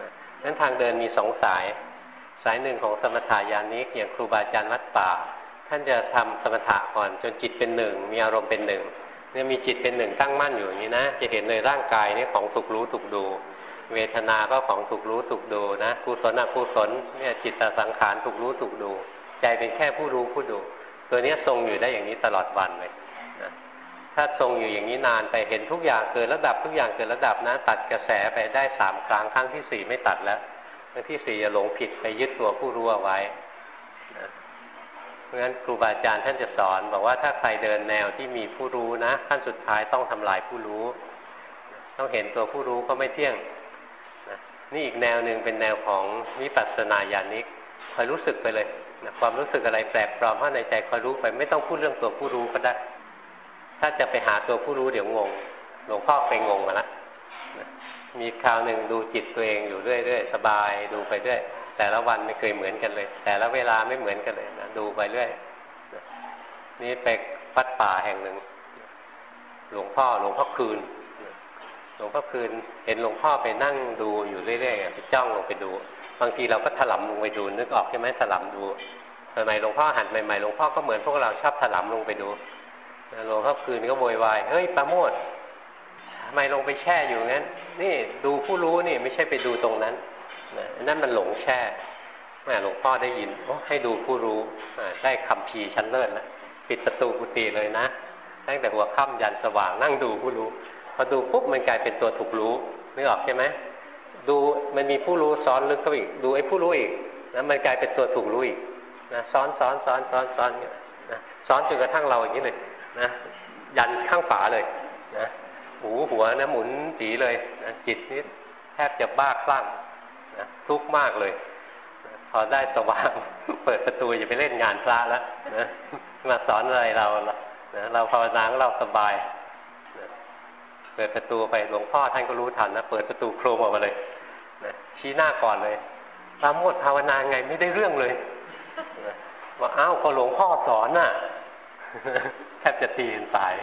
นะนั้นทางเดินมีสองสายายหนึ่งของสมถายานิกอย่างครูบาอาจารย์วัดป่า ท่านจะทำสมถะก่อนจนจิตเป็นหนึ่ง มีอารมณ์เป็นหนึ่งเนี่ยมีจิตเป็นหนึ่งตั้งมั่นอยู่อย่างนี้นะ จะเห็นเลยร่างกายนี่ของถูกรู้ถูกดู เวทนาก็ของถูกรู้ถูกดูนะกุศลอกุศลเนี่ยจิตตสังขารถูกรู้ถูกดู ใจเป็นแค่ผู้รู้ผู้ดู ตัวเนี้ยทรงอยู่ได้อย่างนี้ตลอดวันเลยนะถ้าทรงอยู่อย่างนี้นานไปเห็นทุกอย่างเกิดระดับทุกอย่างเกิดระดับนะ ตัดกระแสไปได้สามครั้งครั้งที่สี่ไม่ตัดแล้ว ครั้งที่สี่จะหลงผิดไปยึดตัวผู้รู้เอาไว้นะเพราะฉะนั้นครูบาอาจารย์ท่านจะสอนบอกว่าถ้าใครเดินแนวที่มีผู้รู้นะขั้นสุดท้ายต้องทำลายผู้รู้ ต้องเห็นตัวผู้รู้ก็ไม่เที่ยงนะนี่อีกแนวหนึ่งเป็นแนวของวิปัสสนาญาณิกคอยรู้สึกไปเลยนะความรู้สึกอะไรแปลกปลอมเข้าในใจคอยรู้ไปไม่ต้องพูดเรื่องตัวผู้รู้ก็ได้ ถ้าจะไปหาตัวผู้รู้เดี๋ยวงง หลวงพ่อไปงงมาละนะ มีคราวหนึ่งดูจิตตัวเองอยู่เรื่อยๆสบายดูไปเรื่อยแต่ละวันไม่เคยเหมือนกันเลย แต่ละเวลาไม่เหมือนกันเลยนะดูไปเรื่อยนี่ไปวัดป่าแห่งหนึ่ง หลวงพ่อหลวงพ่อคืน หลวงพ่อคืน เห็นหลวงพ่อไปนั่งดูอยู่เรื่อยๆไปจ้องลงไปดู บางทีเราก็ถลำลงไปดูนึกออกใช่ไหมถลำดูสมัยหลวงพ่อหันใหม่ๆหลวงพ่อก็เหมือนพวกเราชอบถลำลงไปดูหลวงพ่อคืนก็โวยวายเฮ้ยประโมท ทำไมลงไปแช่อยู่งั้น นี่ดูผู้รู้นี่ไม่ใช่ไปดูตรงนั้นนะนั่นมันหลงแช่แม่หลวงพ่อได้ยินโอ้ให้ดูผู้รู้ได้คำพีชั้นเลิศแล้วปิดประตูกุฏิเลยนะตั้งแต่หัวค่ำยันสว่างนั่งดูผู้รู้ พอดูปุ๊บมันกลายเป็นตัวถูกรู้นึกออกใช่ไหมดูมันมีผู้รู้ซ้อนลึกเข้าอีก ดูไอ้ผู้รู้อีกนะมันกลายเป็นตัวถูกรู้อีกนะซ้อนซ้อนซ้อนซ้อนซ้อนนะซ้อนจนกระทั่งเราอย่างนี้เลยนะยันข้างฝาเลยนะ หูหัวนะหมุนตีเลยนะจิตนี่แทบจะบ้าคลั่งนะทุกข์มากเลยนะพอได้สว่าง เปิดประตูจะไปเล่นงานพระแล้วนะมาสอนอะไรเรานะเราภาวนาเราสบายนะเปิดประตูไปหลวงพ่อท่านก็รู้ทันนะเปิดประตูโครมออกมาเลยนะชี้หน้าก่อนเลยปราโมทภาวนาไงไม่ได้เรื่องเลยว่าอ้าวพอหลวงพ่อสอนน่ะแทบจะตีกันตาย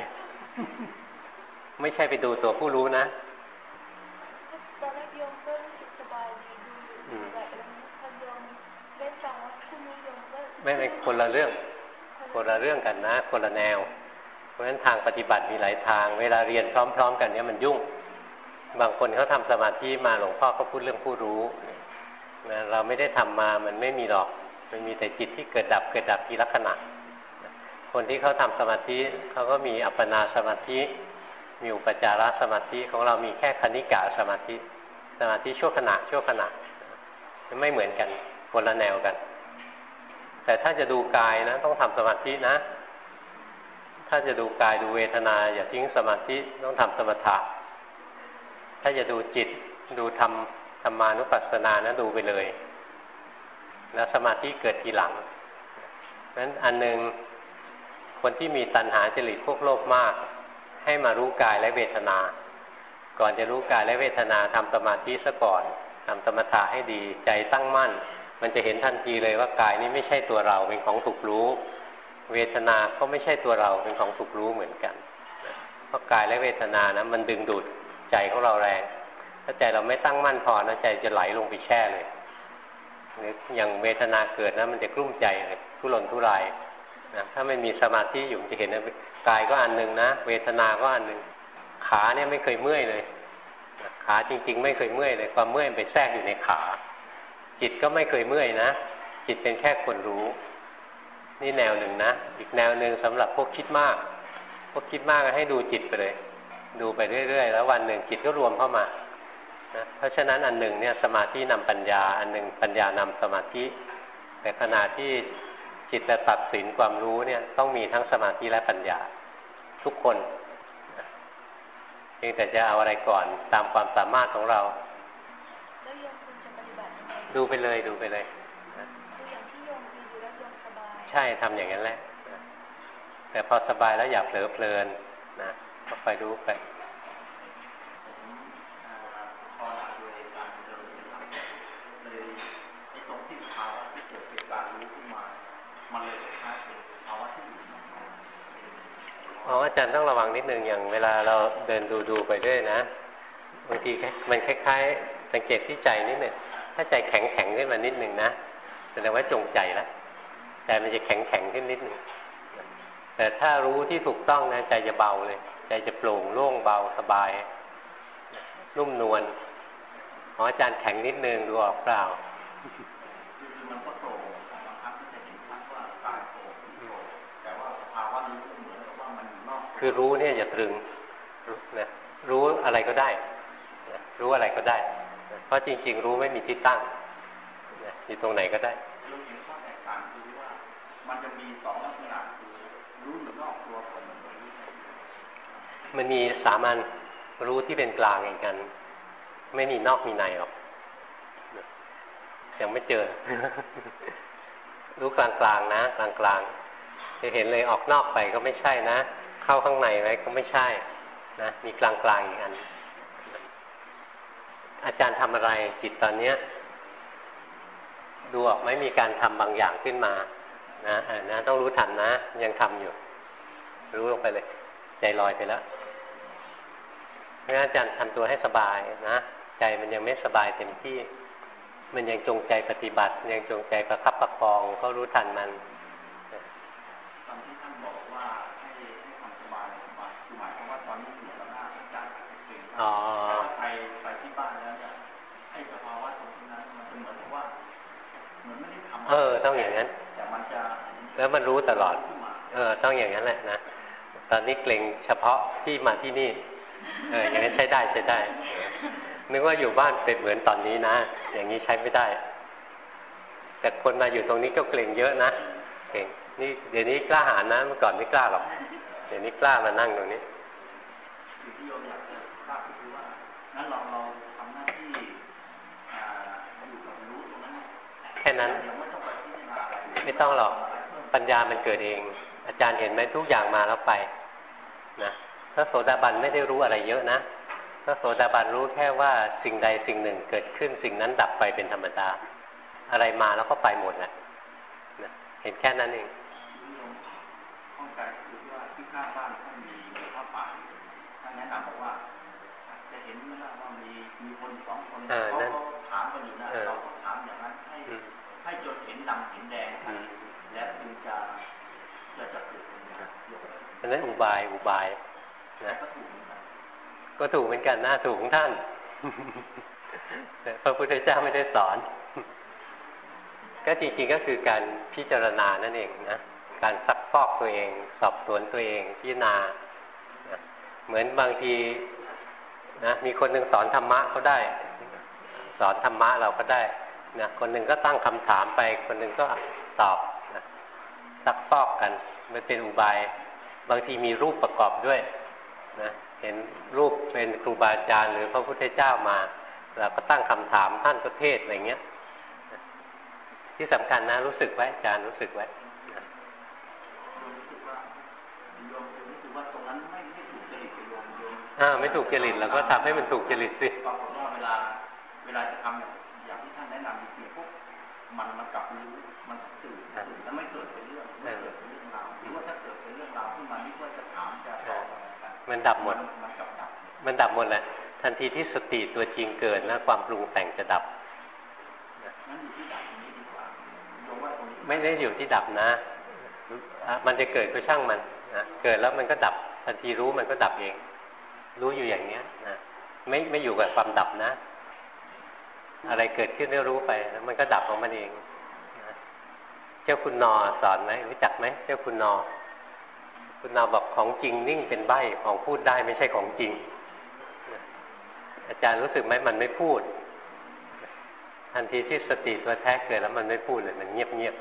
ไม่ใช่ไปดูตัวผู้รู้นะตอนแรกโยมก็รู้สึกสบายดีดูแบบนั้นพอโยมได้ฟังว่าพรุ่งนี้โยมก็ไม่เป็นคนละเรื่อง คนละเรื่องกันนะ คนละแนว เพราะฉะนั้นทางปฏิบัติมีหลายทาง เวลาเรียนพร้อม ๆ กันเนี้ยมันยุ่ง บางคนเขาทำสมาธิมาหลวงพ่อก็พูดเรื่องผู้รู้นะเราไม่ได้ทำมามันไม่มีหรอก มันมีแต่จิตที่เกิดดับเกิดดับทีละขณะคนที่เขาทำสมาธิเขาก็มีอัปปนาสมาธิ มีอุปจารสมาธิของเรามีแค่คณิกะสมาธิ สมาธิชั่วขณะชั่วขณะไม่เหมือนกันคนละแนวกัน แต่ถ้าจะดูกายนะ ต้องทำสมาธินะ ถ้าจะดูกายดูเวทนา อย่าทิ้งสมาธิต้องทำสมถะถ้าจะดูจิตดูธรรมธรรมานุปัสสนานะดูไปเลย แล้วสมาธิเกิดทีหลังนั้นอันหนึ่งคนที่มีตัณหาจริตพวกโลภมาก ให้มารู้กายและเวทนา ก่อนจะรู้กายและเวทนาทำสมาธิซะก่อนทำสมถะให้ดีใจตั้งมั่น มันจะเห็นทันทีเลยว่ากายนี้ไม่ใช่ตัวเราเป็นของถูกรู้ เวทนาก็ไม่ใช่ตัวเราเป็นของถูกรู้เหมือนกันเพราะกายและเวทนานะมันดึงดูดใจของเราแรงถ้าใจเราไม่ตั้งมั่นพอนะใจจะไหลลงไปแช่เลยหรืออย่างเวทนาเกิดนะมันจะกลุ้มใจเลยทุรนทุรายนะถ้าไม่มีสมาธิอยู่จะเห็นนะ กายก็อันหนึ่งนะ เวทนาก็อันหนึ่งขาเนี่ยไม่เคยเมื่อยเลย ขาจริง ๆ ไม่เคยเมื่อยเลยความเมื่อยไปแทรกอยู่ในขา จิตก็ไม่เคยเมื่อยนะ จิตเป็นแค่คนรู้ นี่แนวหนึ่งนะ อีกแนวหนึ่งสำหรับพวกคิดมาก พวกคิดมากให้ดูจิตไปเลย ดูไปเรื่อยๆ แล้ววันหนึ่งจิตก็รวมเข้ามานะเพราะฉะนั้นอันหนึ่งเนี่ยสมาธินำปัญญา อันหนึ่งปัญญานำสมาธิ แต่ขณะที่ จิตจะตัดสินความรู้เนี่ย ต้องมีทั้งสมาธิและปัญญา ทุกคนเพียงแต่จะเอาอะไรก่อนตามความสามารถของเรา ดูไปเลยดูไปเลยคืออย่างที่โยมดีดูแล้วโยมสบายใช่ทำอย่างนั้นแหละนะแต่พอสบายแล้วอย่าเผลอเพลินนะก็ไปรู้ไป พอโดยการเดินหลังเลยไอ้ตรงที่ภาวะที่เกิดเป็นการรู้ขึ้นมา มันเลยคล้ายเป็นภาวะที่อยู่ อ๋ออาจารย์ต้องระวังนิดนึงอย่างเวลาเราเดินดูดูไปด้วยนะบางทีมันคล้ายๆ สังเกตที่ใจนิดหนึ่งถ้าใจแข็งแข็งขึ้นมานิดหนึ่งนะแสดงว่าจงใจแล้วใจมันจะแข็งแข็งขึ้นนิดหนึ่งแต่ถ้ารู้ที่ถูกต้องนะใจจะเบาเลย ใจจะโปร่งโล่งเบาสบาย นุ่มนวลอ๋ออาจารย์แข็งนิดนึงดูออกเปล่า คือมันก็โตบางครั้งก็จะเห็นชัดว่ากายโตโตแต่ว่าสภาวะนี้เหมือนกับว่ามันอยู่นอก คือรู้เนี่ยอย่าตรึงรู้นะรู้อะไรก็ได้นะรู้อะไรก็ได้นะเพราะจริง ๆ รู้ไม่มีที่ตั้งนะอยู่ตรงไหนก็ได้เราเห็นข้อแตกต่างคือว่ามันจะมีสองลักษณะคือรู้อยู่นอกตัวคนกับรู้ในตัวมันมีสามัญรู้ที่เป็นกลางอย่างกัน ไม่มีนอกมีในหรอกนะยังไม่เจอ รู้กลางๆนะกลางๆจะเห็นเลยออกนอกไปก็ไม่ใช่นะ เข้าข้างในไว้ก็ไม่ใช่นะมีกลางๆอีกอัน อาจารย์ทำอะไรจิตตอนเนี้ย ดูออกไหมมีการทำบางอย่างขึ้นมา นะนะต้องรู้ทันนะ ยังทำอยู่ รู้ลงไปเลย ใจลอยไปแล้วเพราะฉะนั้นอาจารย์ทำตัวให้สบายนะใจมันยังไม่สบายเต็มที่ มันยังจงใจปฏิบัติ ยังจงใจประคับประคองก็รู้ทันมัน อ๋อไปไปที่บ้านแล้วเนี่ยไอ้สภาวะตรงนั้นมันจะเหมือนกับว่าเหมือนไม่ได้เออ ต้องอย่างนั้นแต่มันจะแล้วมันรู้ตลอดขึ้นมาเออ ต้องอย่างนั้นแหละนะตอนนี้เกรงเฉพาะที่มาที่นี่ เออ อย่างนี้ใช้ได้ใช้ได้นึกว่าอยู่บ้านเป็นเหมือนตอนนี้นะ อย่างนี้ใช้ไม่ได้ แต่คนมาอยู่ตรงนี้ก็เกรงเยอะนะ เกรงนี่เดี๋ยวนี้กล้าหาญนะ เมื่อก่อนไม่กล้าหรอก เดี๋ยวนี้กล้ามานั่งตรงนี้ สิ่งที่โยมอยากจะทราบก็คือว่างั้นเราเราทำหน้าที่อ่าอยู่กับรู้ตรงนั้นนะ แค่ นั้นยังไม่ต้องไปพิจารณาอะไรเลยไม่ต้องหรอกปัญญามันเกิดเอง อาจารย์เห็นไหมทุกอย่างมาแล้วไปนะพระโสดาบันไม่ได้รู้อะไรเยอะนะพระโสดาบันรู้แค่ว่าสิ่งใดสิ่งหนึ่งเกิดขึ้นสิ่งนั้นดับไปเป็นธรรมดา อะไรมาแล้วก็ไปหมดแหละนะเห็นแค่นั้นเองที่โยมข้องใจคือว่าที่ข้างบ้านท่านมีผ้าป่าอยู่ท่านแนะ อันนั้นอุบายอุบายแต่นะก็ถูกเหมือนกันก็ถูกเหมือนกันนะถูกของท่านแต่พระพุทธเจ้าไม่ได้สอน ก็จริงๆก็คือการพิจารณานั่นเองนะการซักฟอกตัวเอง สอบสวนตัวเองพิจารณานะเหมือนบางทีนะมีคนหนึ่งสอนธรรมะเขาได้ สอนธรรมะเราก็ได้นะคนหนึ่งก็ตั้งคำถามไป คนหนึ่งก็ตอบนะซักฟอกกัน มันเป็นอุบาย บางทีมีรูปประกอบด้วยนะเห็นรูปเป็นครูบาอาจารย์หรือพระพุทธเจ้ามาเราก็ตั้งคำถามท่านก็เทศอะไรเงี้ย ที่สำคัญนะรู้สึกไว้อาจารย์รู้สึกไว้นะโยมรู้สึกว่าโยมรู้สึกว่าตรงนั้นไม่ไม่ถูกจริตกับโยมโยมอ่าไม่ถูกจริตเราก็ทำให้มันถูกจริตสิปรากฏว่าเวลา เวลาจะทำอย่างอย่างที่ท่านแนะนำจริงๆปุ๊บมันมันกลับรู้ มันดับหมด มันดับหมดแหละทันทีที่สติตัวจริงเกิดนะความปรุงแต่งจะดับ ไม่ได้อยู่ที่ดับนะ มันจะเกิดก็ช่างมันนะเกิดแล้วมันก็ดับทันทีรู้มันก็ดับเอง รู้อยู่อย่างเนี้ยนะไม่ไม่อยู่กับความดับนะ อะไรเกิดขึ้นได้รู้ไปแล้วมันก็ดับของมันเอง เจ้าคุณนอสอนไหมรู้จักไหมเจ้าคุณนอ คุณนาบอกของจริงนิ่งเป็นใบของพูดได้ไม่ใช่ของจริง อาจารย์รู้สึกไหมมันไม่พูด ทันทีที่สติตัวแท้เกิดแล้วมันไม่พูดเลยมันเงียบเงียบ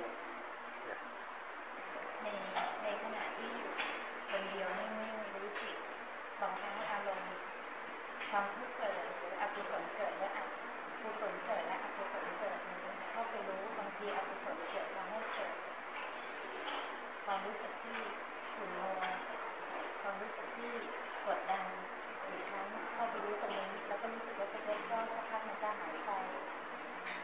ในในขณะที่อยู่คนเดียวนิ่งๆรู้จิตบางครั้งอารมณ์ความทุกข์เกิดหรืออกุศลเกิดและอกุศลเกิดและอกุศลเกิดนี้เข้าไปรู้บางทีอกุศลเกิดทำให้เกิดความรู้สึกที่ขุ่นมัวความรู้สึกที่กดดันอีกครั้งเข้าไปรู้ตรงนี้แล้วก็รู้สึกว่าจะเกิดก็สักพักมันจะหายไป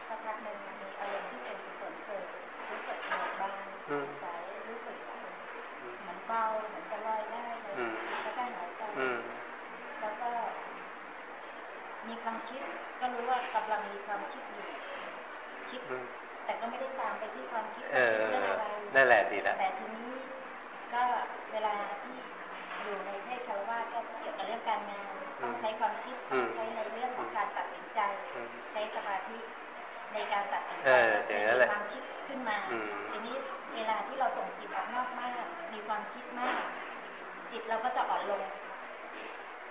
สักพักหนึ่งมันมีอารมณ์ที่เป็นกุศลเกิดรู้สึกเบิกบาน อืม ใสรู้สึกเหมือนเบาเหมือนจะลอยได้เลย อืม แล้วก็หายไป อืม แล้วก็ มีความคิด ก็รู้ว่ากำลังมีความคิดอยู่ คิด อืม แต่ก็ไม่ได้ตามไปที่ความคิด เออ ว่าคิดเรื่องอะไร นั่นแหละดีแล้ว แต่ทีนี้ก็เวลาที่อยู่ในเพศคารวะก็เกี่ยวกับเรื่องการงานต้องใช้ความคิด อืม ใช้ในเรื่องของการตัดสินใจ อืม ใช้สมาธิในการตัดสินใจ เอออย่างนั้นแหละ มีความคิดขึ้นมา อืม ทีนี้เวลาที่เราส่งจิตออกนอกมาก มีความคิดมาก จิตเราก็จะอ่อนลง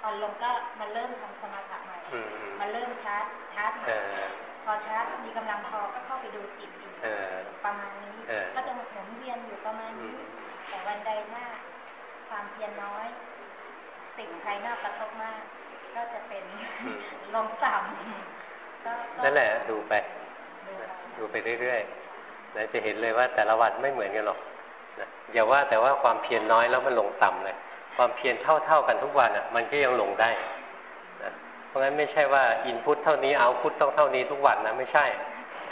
อ่อนลงก็มาเริ่มทำสมาธิใหม่ อืมอืม มาเริ่มชาร์จชาร์จใหม่ เออ พอชาร์จมีกำลังพอก็เข้าไปดูจิตอีก เออ ประมาณนี้ เออ ก็จะหมุนเวียนอยู่ประมาณ อื นี้ ม แต่วันใดถ้าความเพียรน้อย สิ่งภายนอกกระทบมาก ก็จะเป็น ลงต่ำก็ก็ นั่นแหละดูไป ดูไป ดูไปเรื่อยๆนะ จะเห็นเลยว่าแต่ละวันไม่เหมือนกันหรอกนะอย่าว่าแต่ว่าความเพียรน้อยแล้วมันลงต่ำเลย ความเพียรเท่า ๆกันทุกวันอะ มันก็ยังลงได้นะเพราะงั้นไม่ใช่ว่าอินพุตเท่านี้เอาพุตต้องเท่านี้ทุกวันนะไม่ใช่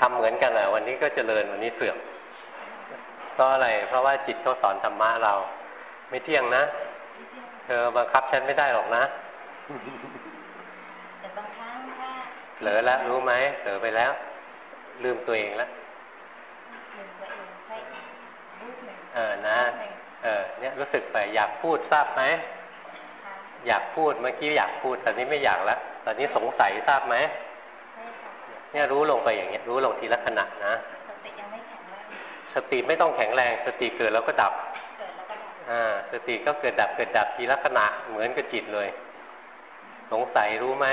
ทำเหมือนกันอะ วันนี้ก็เจริญวันนี้เสื่อมเพราะอะไร เพราะว่าจิตเขาสอนธรรมะเรา ไม่เที่ยงนะเธอบังคับฉันไม่ได้หรอกนะแต่บางครั้งถ้าเผลอแล้วรู้ไหมเผลอไปแล้ว ลืมตัวเองแล้ว ลืมตัวเองใช่รูปหนึ่ง เออนะรูปหนึ่งเออ เนี่ยรู้สึกไปอยากพูดทราบไหมค่ะอยากพูดเมื่อกี้อยากพูดตอนนี้ไม่อยากแล้วตอนนี้สงสัยทราบไหมใช่ค่ะเนี่ยรู้ลงไปอย่างเงี้ย รู้ลงทีละขณะนะสติยังไม่แข็งแรสติไม่ต้องแข็งแรง สติเกิดแล้วก็ดับเกิดแล้วก็ดับอ่าสติก็เกิดดับเกิดดับทีละขณะเหมือนกับจิตเลย สงสัยรู้ไหม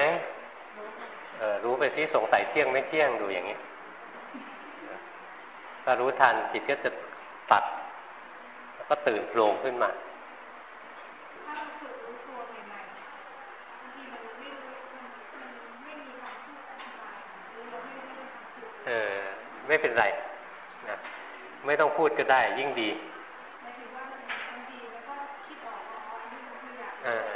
รู้ค่ะเออรู้ไปที่สงสัยเที่ยงไม่เที่ยงดูอย่างนี้ถ้ารู้ทันจิตก็จะตัดแล้ว ก็ตื่นโผล่ขึ้นมาถ้าเราฝึกรู้ตัวใหม่ๆบางทีมันไม่รู้มันมันไม่มีคำพูดอธิบายหรือเราไม่ได้คำพูดเออไม่เป็นไรนะไม่ต้องพูดก็ได้ยิ่งดีหมายถึงว่ามันบางทีแล้วก็คิดออกว่าอ๋ออันนี้มันคืออยากเออ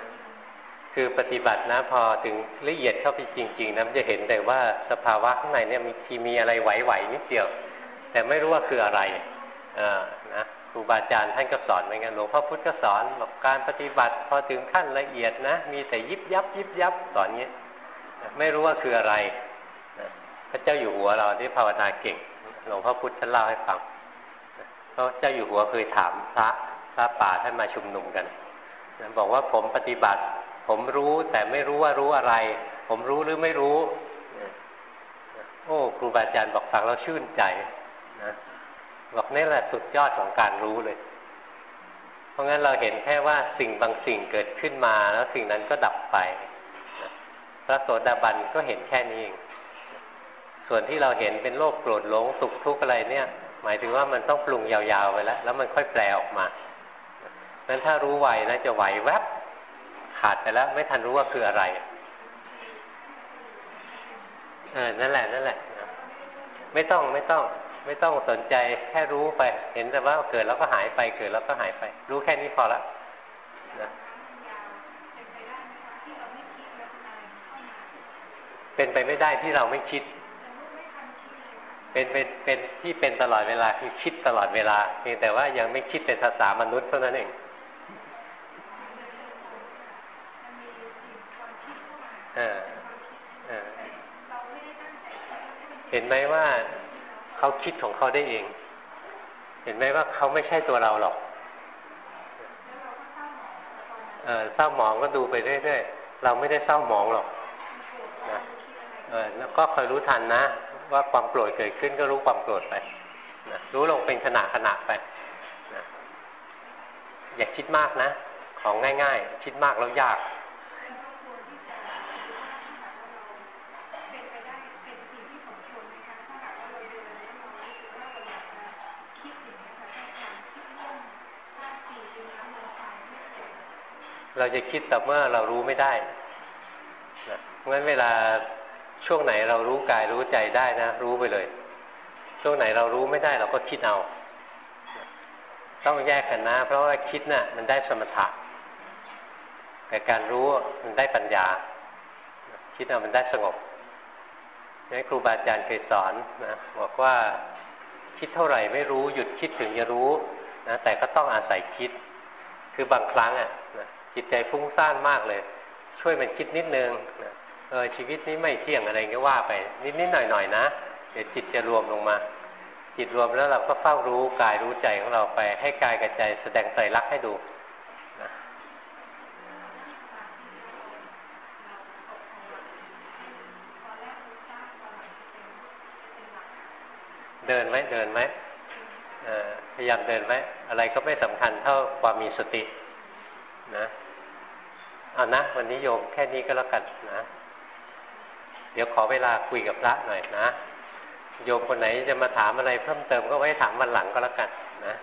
คือปฏิบัตินะพอถึงละเอียดเข้าไปจริง ๆนะมันจะเห็นแต่ว่าสภาวะข้างในเนี่ยมีทีมีอะไรไหวๆนิดเดียว แต่ไม่รู้ว่าคืออะไร เออนะ ครูบาอาจารย์ท่านก็สอนเหมือนกันหลวงพ่อพุธก็สอนบอกการปฏิบัติพอถึงขั้นละเอียดนะ มีแต่ยิบยับ ยิบยับสอนเงี้ยนะไม่รู้ว่าคืออะไรพระเจ้าอยู่หัวเราที่ภาวนาเก่ง หลวงพ่อพุธท่านเล่าให้ฟังพระเจ้าอยู่หัวเคยถามพระพระป่าท่านมาชุมนุมกันบอกว่าผมปฏิบัติ ผมรู้แต่ไม่รู้ว่ารู้อะไร ผมรู้หรือไม่รู้ โอ้ ครูบาอาจารย์บอกฟังแล้วชื่นใจนะ บอกนี่แหละสุดยอดของการรู้เลย เพราะงั้นเราเห็นแค่ว่าสิ่งบางสิ่งเกิดขึ้นมาแล้วสิ่งนั้นก็ดับไป พระโสดาบันก็เห็นแค่นี้เองส่วนที่เราเห็นเป็นโลภโกรธหลงสุขทุกข์อะไรเนี่ย หมายถึงว่ามันต้องปรุงยาวๆไปแล้ว แล้วมันค่อยแปลออกมานั้นถ้ารู้ไวนะจะไหวแวบขาดไปแล้ว ไม่ทันรู้ว่าคืออะไรเออนั่นแหละ นั่นแหละ ไม่ต้องไม่ต้อง ไม่ต้องสนใจแค่รู้ไป เห็นแต่ว่าเกิดแล้วก็หายไปเกิดแล้วก็หายไป รู้แค่นี้พอละนะเป็นไปไม่ได้ที่เราไม่คิด เป็นเป็นเป็นที่เป็นตลอดเวลาคือคิดตลอดเวลา เพียงแต่ว่ายังไม่คิดเป็นภาษามนุษย์เท่านั้นเองเออเออเห็นไหมว่า เขาคิดของเขาได้เอง เห็นไหมว่าเขาไม่ใช่ตัวเราหรอกเออเศร้าหมองก็ดูไปเรื่อยๆเราไม่ได้เศร้าหมองหรอกนะเออแล้วก็คอยรู้ทันนะ ว่าความโกรธเกิดขึ้นก็รู้ความโกรธไปนะรู้ลงเป็นขณะขณะไปนะอย่าคิดมากนะ ของง่าย ๆ คิดมากแล้วยาก เราจะคิดแต่เมื่อเรารู้ไม่ได้นะเพราะฉะนั้นเวลาช่วงไหนเรารู้กายรู้ใจได้นะ รู้ไปเลย ช่วงไหนเรารู้ไม่ได้เราก็คิดเอา ต้องแยกกันนะ เพราะว่าคิดนะ่ะ มันได้สมถะแต่การรู้มันได้ปัญญา คิดเอามันได้สงบนี่ครูบาอาจารย์เคยสอนนะบอกว่าคิดเท่าไหร่ไม่รู้หยุดคิดถึงจะรู้นะแต่ก็ต้องอาศัยคิด คือบางครั้งอะนะ จิตใจฟุ้งซ่านมากเลย ช่วยมันคิดนิดนึงเออชีวิตนี้ไม่เที่ยงอะไรเงี้ยว่าไป นิดนิดหน่อยหน่อยนะเดี๋ยวจิตจะรวมลงมา จิตรวมแล้วเราก็เฝ้ารู้กายรู้ใจของเราไปให้กายกับใจแสดงใจรักให้ดูเดินไหมเดินไหมพยายามเดินไหมอะไรก็ไม่สำคัญเท่าความมีสติ นะเอานะวันนี้โยมแค่นี้ก็แล้วกันนะ เดี๋ยวขอเวลาคุยกับพระหน่อยนะ โยมคนไหนจะมาถามอะไรเพิ่มเติมก็ไว้ถามวันหลังก็แล้วกันนะ